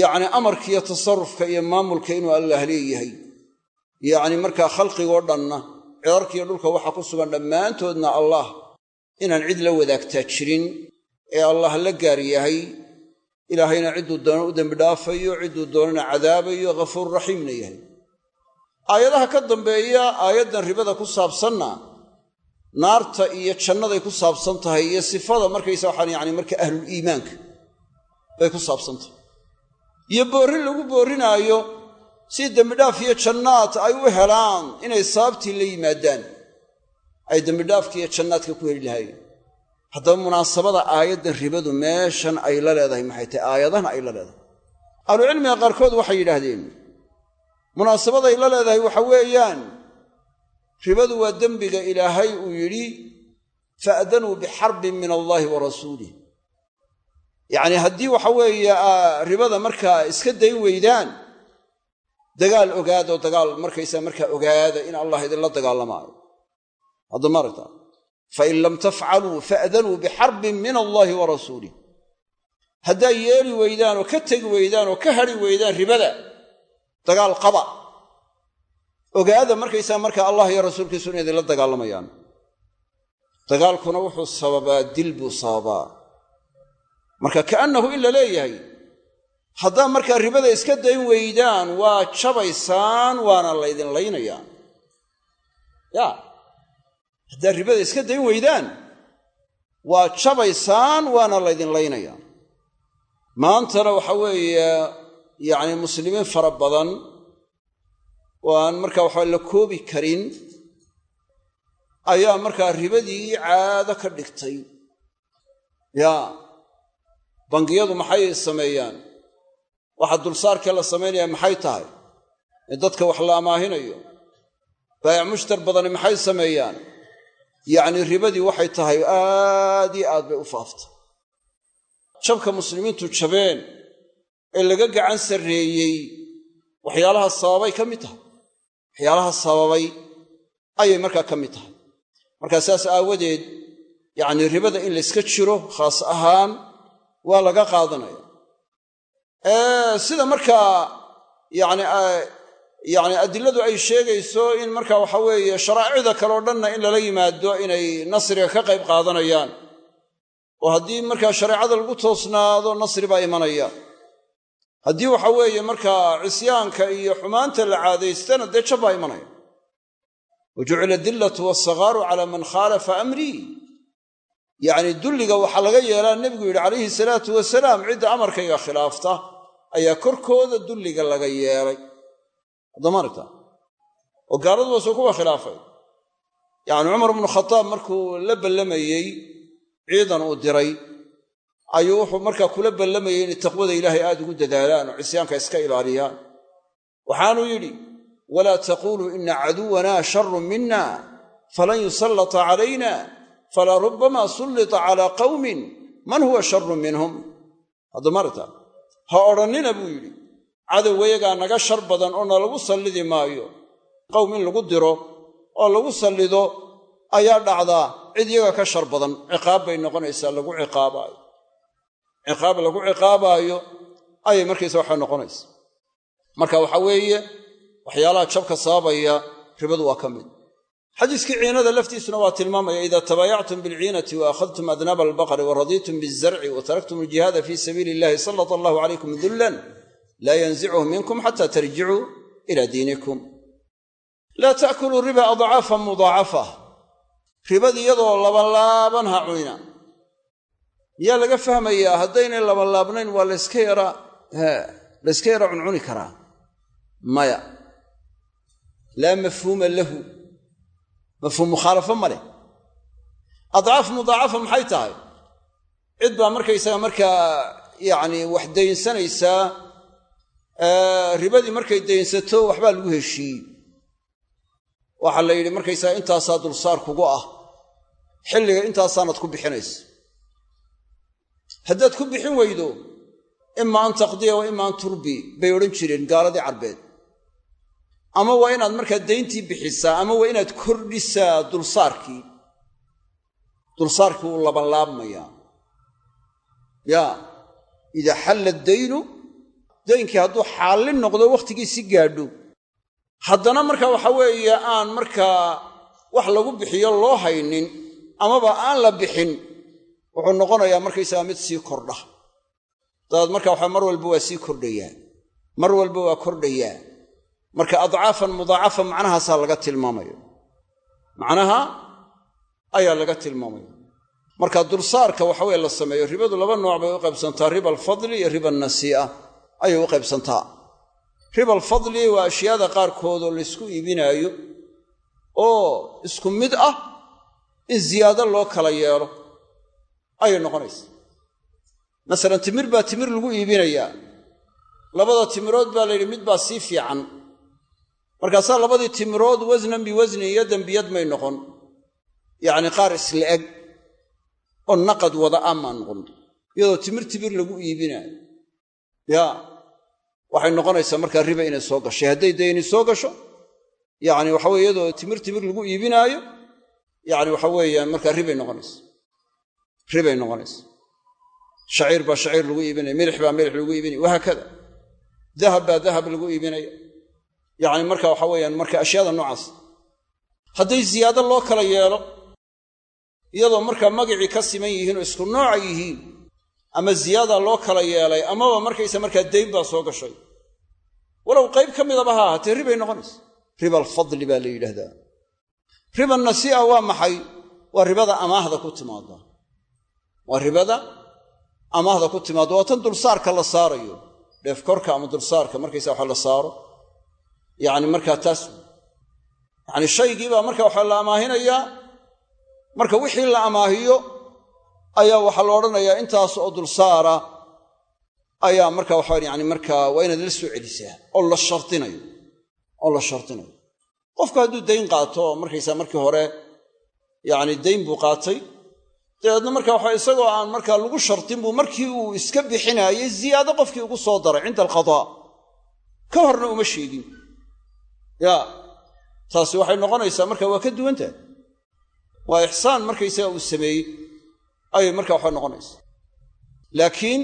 yacni amarkiiyo tasarufka iyo maamulka inuu allaah leeyahay. Yacni markaa khalqigoo dhanna cirarkiiyo dhulka waxaa ku sugan dhammaantoodna allaah inaan cid la wadaagtaa jirin ee allah la gaar yahay ilaahayna cidduu doono u dembidhaafayo cidduu doonana cadaabayo ghafuur raxiimna yahay. Aayadaha ka dambeeya aayaddan ribada ku saabsanna naarta iyo jannaday ku saabsan tahay iyo sifada markaysa waxaan yani marka ahlul iimaanka bay ku saabsan tahay. Iyo boorrin lagu boorrinaayo si dembidhaaf iyo jannaad ay u helaan inay sababtii la yimaadaan ay dembidhaafka iyo jannaadka ku heli lahaayeen haddaba munaasabada aayaddan ribadu meeshan ay la leedahay maxay tahay aayadahana ay la leedahay? Ahlucilmiga qaarkood waxay yidhaahdeen munaasabaday la leedahay waxa weeyaan ribadu waa dembiga ilaahay uu yidhi fa'danuu bixarbin min allaahi wa rasuulih yacnii haddii waxa weeye ribada markaa iska dayn weydaan dagaal ogaadoo dagaal markaysaa markaa ogaada in allah idinla dagaalamaayo. Hadda maaragta fain lam tafcaluu fa'danuu bixarbin min allaahi wa rasuulih haddaa yeeli weydaan oo ka tegi weydaan oo ka hadhi weydaan ribada dagaal qaba. Ogaada markaysaa markaa allah iyo rasuulkiisu inay idinla dagaalamayaan. Dagaalkuna wuxuu sababaa dil buu sababaa. Marka ka'annahu in la leeyahay haddaa markaa ribada iska dayn weydaan waa jabaysaan waana laydin laynayaa ya. Haddaa ribada iska dayn weydaan waa jabaysaan waana laydin laynayaa maantana waxa weeye yacni muslimiin fara badan oo aan markaa waxaa la koobi karin ayaa markaa ribadii caado ka dhigtay. Yaa bangiyadu maxay sameeyaan waxa dulsaarkee la samaynaya maxay tahay? In dadka wax la amaahinayo. Baayac mushtar badani maxay sameeyaan? Yacnii ribadii waxay tahay aad iyo aad bay u faaftay jabka muslimiintu jabeen ee laga gacan sarreeyey waxyaalaha sababay ka mid tahay. Waxyaalaha sababay ayay markaa ka mid tahay. Markaa saas aawadeed yacnii ribada in layska jiro khaas ahaan waa laga qaadanaya sida markaa yani yani adiladu ay sheegayso in marka waxa weeye sharaa'icda kaleo dhanna in lala yimaado inay nasriga ka qayb qaadanayaan. Oo haddii markaa shareecada lagu toosnaado nasri baa imanaya. Haddii waxa weeye markaa cisyaanka iyo xumaanta la caadaystana dee jab baa imanaya. Wa jucila dillatu waasagaaru calaa man khaalafa amrii yacni dulliga waxaa laga yeelaa nebigu yidhi calayhi salaatu wasalaam cidda amarkayga khilaafta ayaa korkooda dulliga laga yeelay. Addamaragta oo gaaladu waasoo kuwa khilaafay. Yacni cumar bnu khataab markuu la ballamayey ciidan uu diray ayuu wuxuu markaa kula ballamayey inay taqwada ilaahay aad ugu dadaalaan oo cisyaanka iska ilaaliyaan. Waxaanuu yidhi walaa taquuluu ina caduwanaa sharun mina falan yusallata calayna falaa rubbama sullita calaa qawmin man huwa sharun minhum haddamarta ha odhannina buu yidhi cadowgayagaa naga shar badan oo nalagu sallidi maayo qowm in lagu diro oo lagu sallido ayaa dhacdaa cid yaga ka shar badan ciqaab bay noqonaysaa lagu ciqaabaayo ciqaab lagu ciqaabaayo ayay markaysa waxaa noqonaysa marka waxa weeye waxyaalaha jabka sababaya ribadu waa ka mid xadiiskii ciinada laftiisuna waa tilmaamaya idaa tabaayactum bilciinati wa akhadtum adnaaba albaqri wa radiitum bizarci wa taraktum aljihaada fii sabiili illahi sallata allahu calaykum dullan laa yanzichu minkum xata tarjicuu ila diinikum. Laa ta'kuluu riba adcaafan mudaacafa ribad iyadoo labanlaaban ha cunina miyaa laga fahmayaa haddaynay labanlaabnayn waa layska yara layska yara cuncuni karaa. Maya. Laa mafhuuma lahu mafhuum mukhaalafo ma leh. Adcaaf mudaacafa maxay tahay? Cid baa markaysaga markaa yacni wax daynsanaysaa ribadii markay daynsato waxbaa lagu heshiiyey. Waxaa la yidhi markaysaga intaasaa dulsaar kugu ah. Xilliga intaasaanad ku bixinaysa. Haddaad ku bixin weydo ima an taqdiya wa ima an turbi bay odhan jireen gaaladii carbeed ama waa inaad markaa dayntii bixisaa ama waa inaad kordhisaa dulsaarkii. Dulsaarkii wuu labanlaabmayaa. Yaa idaa xalla daynu daynkii hadduu xaallin noqdo wakhtigiisi gaadho. Haddana marka waxa weeye aan markaa wax lagu bixiyo loo haynin amaba aan la bixin wuxuu noqonayaa markaysagaa mid sii kordha. Dabaad marka waxa mar walba waa sii kordhayaa. Mar walba waa kordhayaa marka adcaafan mudaacafa macnahaasaa laga tilmaamayo. Macnaha ayaa laga tilmaamaya marka dulsaarka waxa weye la sameeyo ribadu laba nooc bay u qaybsantaa riba alfadli iyo riba nasii'a ayay u qaybsantaa. Riba alfadli waa ashyaada qaarkoodoo laysku iibinaayo oo isku mid ah in ziyaado loo kala yeelo ayay noqonaysa masalan timir baa timir lagu iibinayaa. Labada timirood baa la yidhi mid baa sii fiican markaasaa labadii timirood wasnan biwasnin iyo dembiyad may noqon. Yacni qaar isla eg oo naqad wada a maa noqon. Iyadoo timir timir lagu iibinaayo yaa waxay noqonaysaa markaa riba inay soo gashay hadday dayni soo gasho yacni waxa weye iyadoo timir timir lagu iibinaayo yacni waxa weeyaan markaa ribay noqonaysa. Ribay noqonaysa. Shaciir baa shaciir lagu iibinaya milix baa milix lagu iibinaya. Wahaakada. Dahab baa dahab lagu iibinaya yacni marka waxa weeyaan marka ashyaada noocaas hadday ziyaado loo kala yeelo iyadoo markaa magicii ka siman yihiin oo isku nooca yihiin ama ziyaada loo kala yeelay amaba markaysa markaa dayn baa soo gashay. Walow qayb ka midaba ha ahaatee ribay noqonaysa. Riba alfadli baa la yidhaahdaa riba nasii'a waa maxay? Waa ribada amaahda ku timaada waa ribada amaahda ku timaada waa tan dulsaarka la saarayo. Dheefkorka ama dulsaarka markaysa waxa la saaro yacni markaa taas yacni shaygii baa marka waxaa la amaahinayaa. Marka wixii la amaahiyo ayaa waxaa la odhanayaa intaas oo dulsaara ayaa marka waxa yani markaa waa inaad la soo celisaa oo la shardinayo oo la shardinayo qofku hadduu dayn qaato markaysaa markii hore yacni dayn buu qaatay. Dabeedna marka waxa isagoo aan markaa lagu shardin buu markii uu iska bixinaayey ziyaado qofkii ugu soo daray cinda alqadaa. Ka horna uma sheegin ya taasi waxay noqonaysaa marka waa ka duwantahay. Waa ixsaan markaysaga uu sameeyey ayay marka waxa noqonaysa laakiin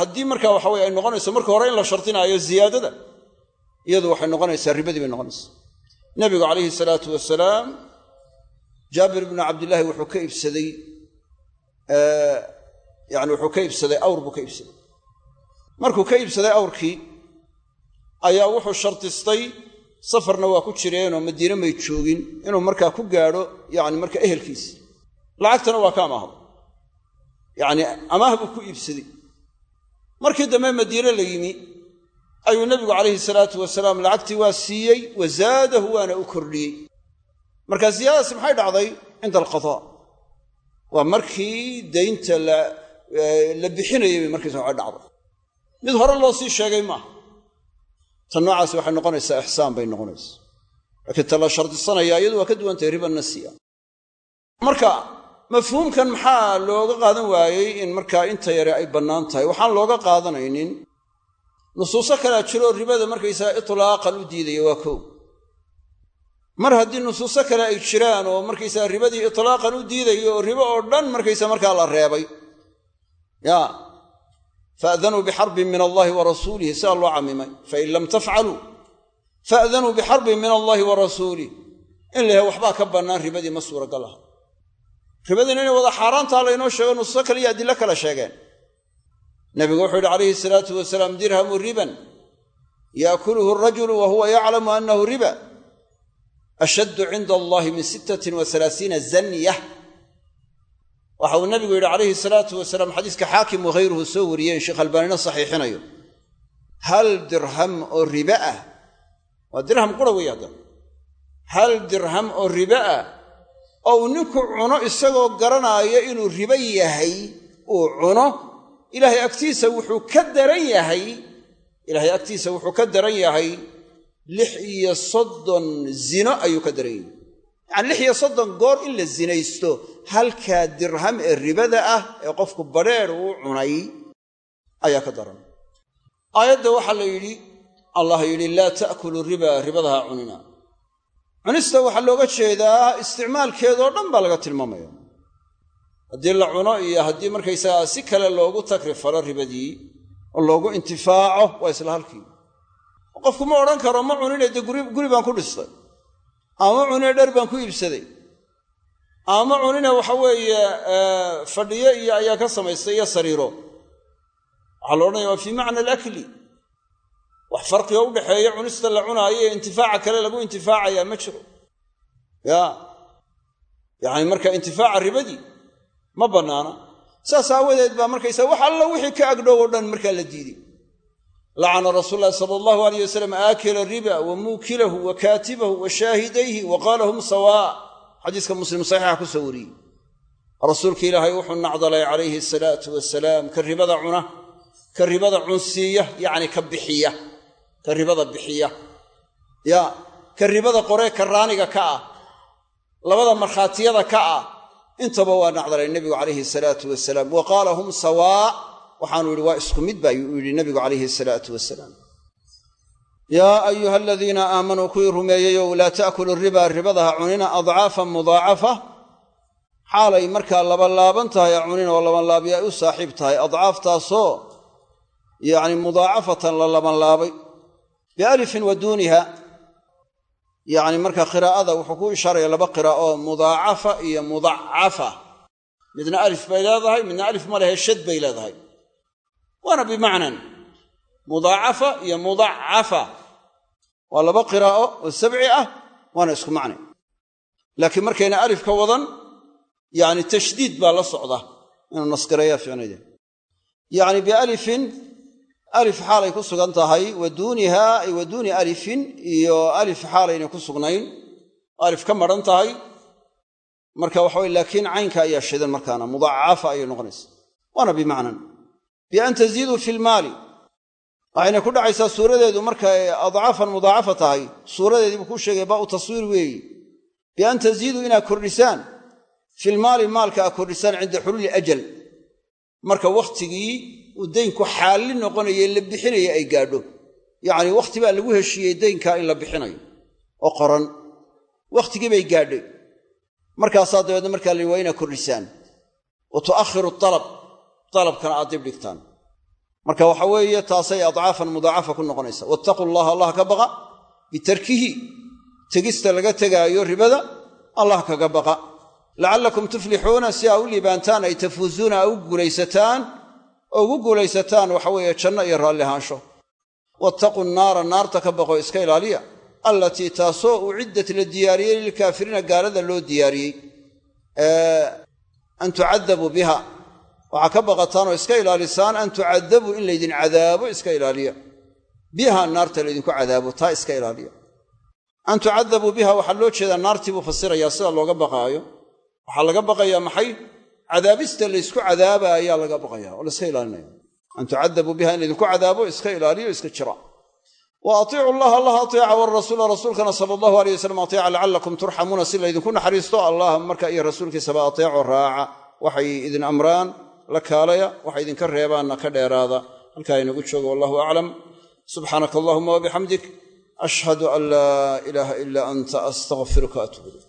haddii marka waxa weye ay noqonayso marka hore in la shardinaayo ziyaadada iyadu waxay noqonaysaa ribadii bay noqonaysaa. Nabigu calayhi salaatu wasalaam jaabir bnu cabdillaahi wuxuu ka iibsaday yani wuxuu ka iibsaday awr buu ka iibsaday. Markuu ka iibsaday awrkii ayaa wuxuu shardistay safarna waa ku jireenoo madiine may joogin inuu markaa ku gaadho yani marka ehelkiisa lacagtana waa ka amaahdo yacni amaah buu ku iibsaday. Markii dambe madiine la yimi ayuu nebigu calayhi salaatu wasalaam lacagtii waa siiyey wa zaadahu waana u kordhiyey. Markaa ziyaadadaasi maxay dhacday? Cinda alqadaa. Waa markii daynta la bixinayay bay markiisa waxay dhacday. Mid hore loo sii sheegay maaha tan noocaasi waxay noqonaysaa ixsaan bay noqonaysaa. Laakiin ta la shardisanayaa iyadu waa ka duwantahay riba nasiya. Marka mafhuumkan maxaa looga qaadan waayey in markaa inta yare ay bannaan tahay? Waxaan looga qaadanaynin nusuuso kalea jiroo ribada markaysaga itlaaqan u diidaya waa kow. Mar haddii nusuuso kale ay jiraan oo markaysaga ribadii itlaaqan u diidayo oo ribo oo dhan markaysa markaa la reebay. Ya faadanuu bixarbin min allaahi wa rasuulihi sidaa loo camimay fain lam tafcaluu faadanuu bixarbin min allaahi wa rasuulih in la yahay waxbaa ka bannaan ribadii ma suuragal aha ribadiina inay wada xaaraantaa laynoo sheego nususo kale iyo adilo kale sheegeen nabigu wuxuu yidhi calayhi salaatu wasalaam dirhamu riban yaakuluhu arajulu wa huwa yaclamu annahu riba ashaddu cinda allahi min sittatin wa halaasiina zanyah waxa uu nabigu yidhi calayhi salaatu wasalaam xadiiska xaakim waghayruhu soo wariyeen sheekh albaanina saxiixinayo. Hal dirham oo ribe ah. Waa dirham qura weeye hadda hal dirham oo ribe ah oo uu ninku cuno isagoo garanaayo inuu ribo yahay uu cuno ilaahay agtiisa wuxuu ka daran yahay ilaahay agtiisa wuxuu ka daran yahay lix iyo soddon zino ayuu ka daran yahay lix iyo soddon goor in la zinaysto halkaa dirham ee ribada ah ee qofku badrheer uu cunay ayaa ka daran. Aayadda waxaa la yidhi allah yidhi laa ta'kulu riba ribadaha cunina. Cunista waxaa looga jeedaa isticmaalkeedoo dhan baa laga tilmaamaya. Haddii la cuno iyo haddii markaysagaa si kale loogu takri falo ribadii oo loogu intifaaco waa isla halkii. Qofku ma odhan karo ma cunine dee guri baan ku dhistay ama cunine dher baan ku iibsaday. Ama cunine waxa weeye fadhiyo iyo ayaa ka samaystay iyo sariiro. Waxaa la odhanaya waa fii macna alakli. Wax farqiga u dhexeeya cunista la cunaayo ee intifaaca kale lagu intifaacayaa ma jiro. Ya. Yacni marka intifaaca ribadii ma bannaana. Saas aawadeed baa markaysa wax alla wixii ka agdhow oo dhan markaa la diiday lacana rasuul lahi sala allahu alayh wasalam aakila riba wa muukilahu wa kaatibahu wa shaahidayhi wa qaala hum sawaa. Xadiiska muslim saxiixa ku soo wariyey. Rasuulka ilaahay wuxuu nacdalay calayhi asalaatu wasalaam ka ribada cuna ka ribada cunsiiya yacni ka bixiya ka ribada bixiya. Ya ka ribada qoree karaaniga ka ah labada markhaatiyada ka ah. Intaba waa nacdalay nebigu calayhi salaatu wasalaam wa qaala hum sawaa waxaanu yidhi waa isku mid baa yuu yidhi nebigu calayhi salaatu wasalaam. Yaa ayuha aladiina aamanuu kuwii rumeeyeyow laa ta'kulu riba ribadaha cunina adcaafan mudaacafa. Xaalay markaa labanlaaban tahay a cunin oo labanlaabyo ay u saaxiib tahay adcaaftaasoo yacni mudaacafatan la labanlaabay bialifin wa duuniha. Yacni marka qiraa'ada wuxuu ku ishaaraya laba qiraa'o mudaacafa iyo mudacafa midna alif bay leedahay midna alif ma lehe shad bay leedahay waana bimacnan mudaacafa iyo mudacafa waa laba qiraa'o oo sabci ah waana isku macnay laakiin markayna alif ka wadan yacni tashdiid baa la socda inuu nasgareeyaa ficnayde yacni bialifin alif xaalay ku sugan tahay wa duuniha ay wa duuni alifin iyo alif xaalayna ku sugnayn. Alif ka madhan tahay marka waxa weye laakiin caynka ayaa shidan markaana mudacafa ayay noqonaysa bian taziiduu fi lmaali waxayna ku dhacaysaa suuradeedu markay adcaafan mudaacafa tahay suuradeediibuu kuu sheegay baa u taswiir weeyi bian taziiduu inaad kordhisaan filmaali maalka aad kordhisaan cinda xuluuli ajal marka wakhtigii uu daynku xaalli noqonaye la bixinaya ay gaadho yacnii wakhti baa lagu heshiiyey daynkaa in la bixinayo oo qoran wakhtigii bay gaadhay markaasaa dabeedna markaa la waa inaad kordhisaan wa dalabkana aad dib dhigtaan. Marka waxa weeye taasay adcaafan mudaacafa ku noqonaysa. Wattaquu allaha allah ka baqa. Bitarkihi tegista laga tegaayo ribada allah kaga baqa. Lacallakum tuflixuuna si aa u liibaantaan ay tafuuzuuna a u guulaysataan. Oo ugu guulaysataan waxa weeye janno iyo raalli ahaansho. Wattaquu naara naarta ka baqo iska ilaaliya. Allatii taasoo uciddat la diyaariyey lilkaafiriina gaalada loo diyaariyey. An tucadabuu biha waxaa ka baqataanoo iska ilaalisaan an tucadabuu in laydin cadaabo iska ilaaliya biha naarta laydinku cadaabo taa iska ilaaliya an tucadabuu biha waxaa loo jeedaa naartii buu fasirayaa sida looga baqaayo. Waxaa laga baqayaa maxay? Cadaabista laysku cadaaba ayaa laga baqaya oo layska ilaalinaya an tucadabuu biha in laydinku cadaabo iska ilaaliyo iska jira. Wa atiicu allaha allah ateeca warasuula rasuulkana sala allahu aleyh wasalam ateeca lacallakum turxamuuna. Si laydinku naxariisto allah marka iyo rasuulkiisaba ateeco raaca. Waxay idin amraan la kaalaya waxay idinka reebaanna ka dheeraada. Halkaa inagu joogo wallahu aclam. Subxaanaka allahuma wabixamdik ashhadu an laa ilaaha ilaa anta astaqfiruka ilayk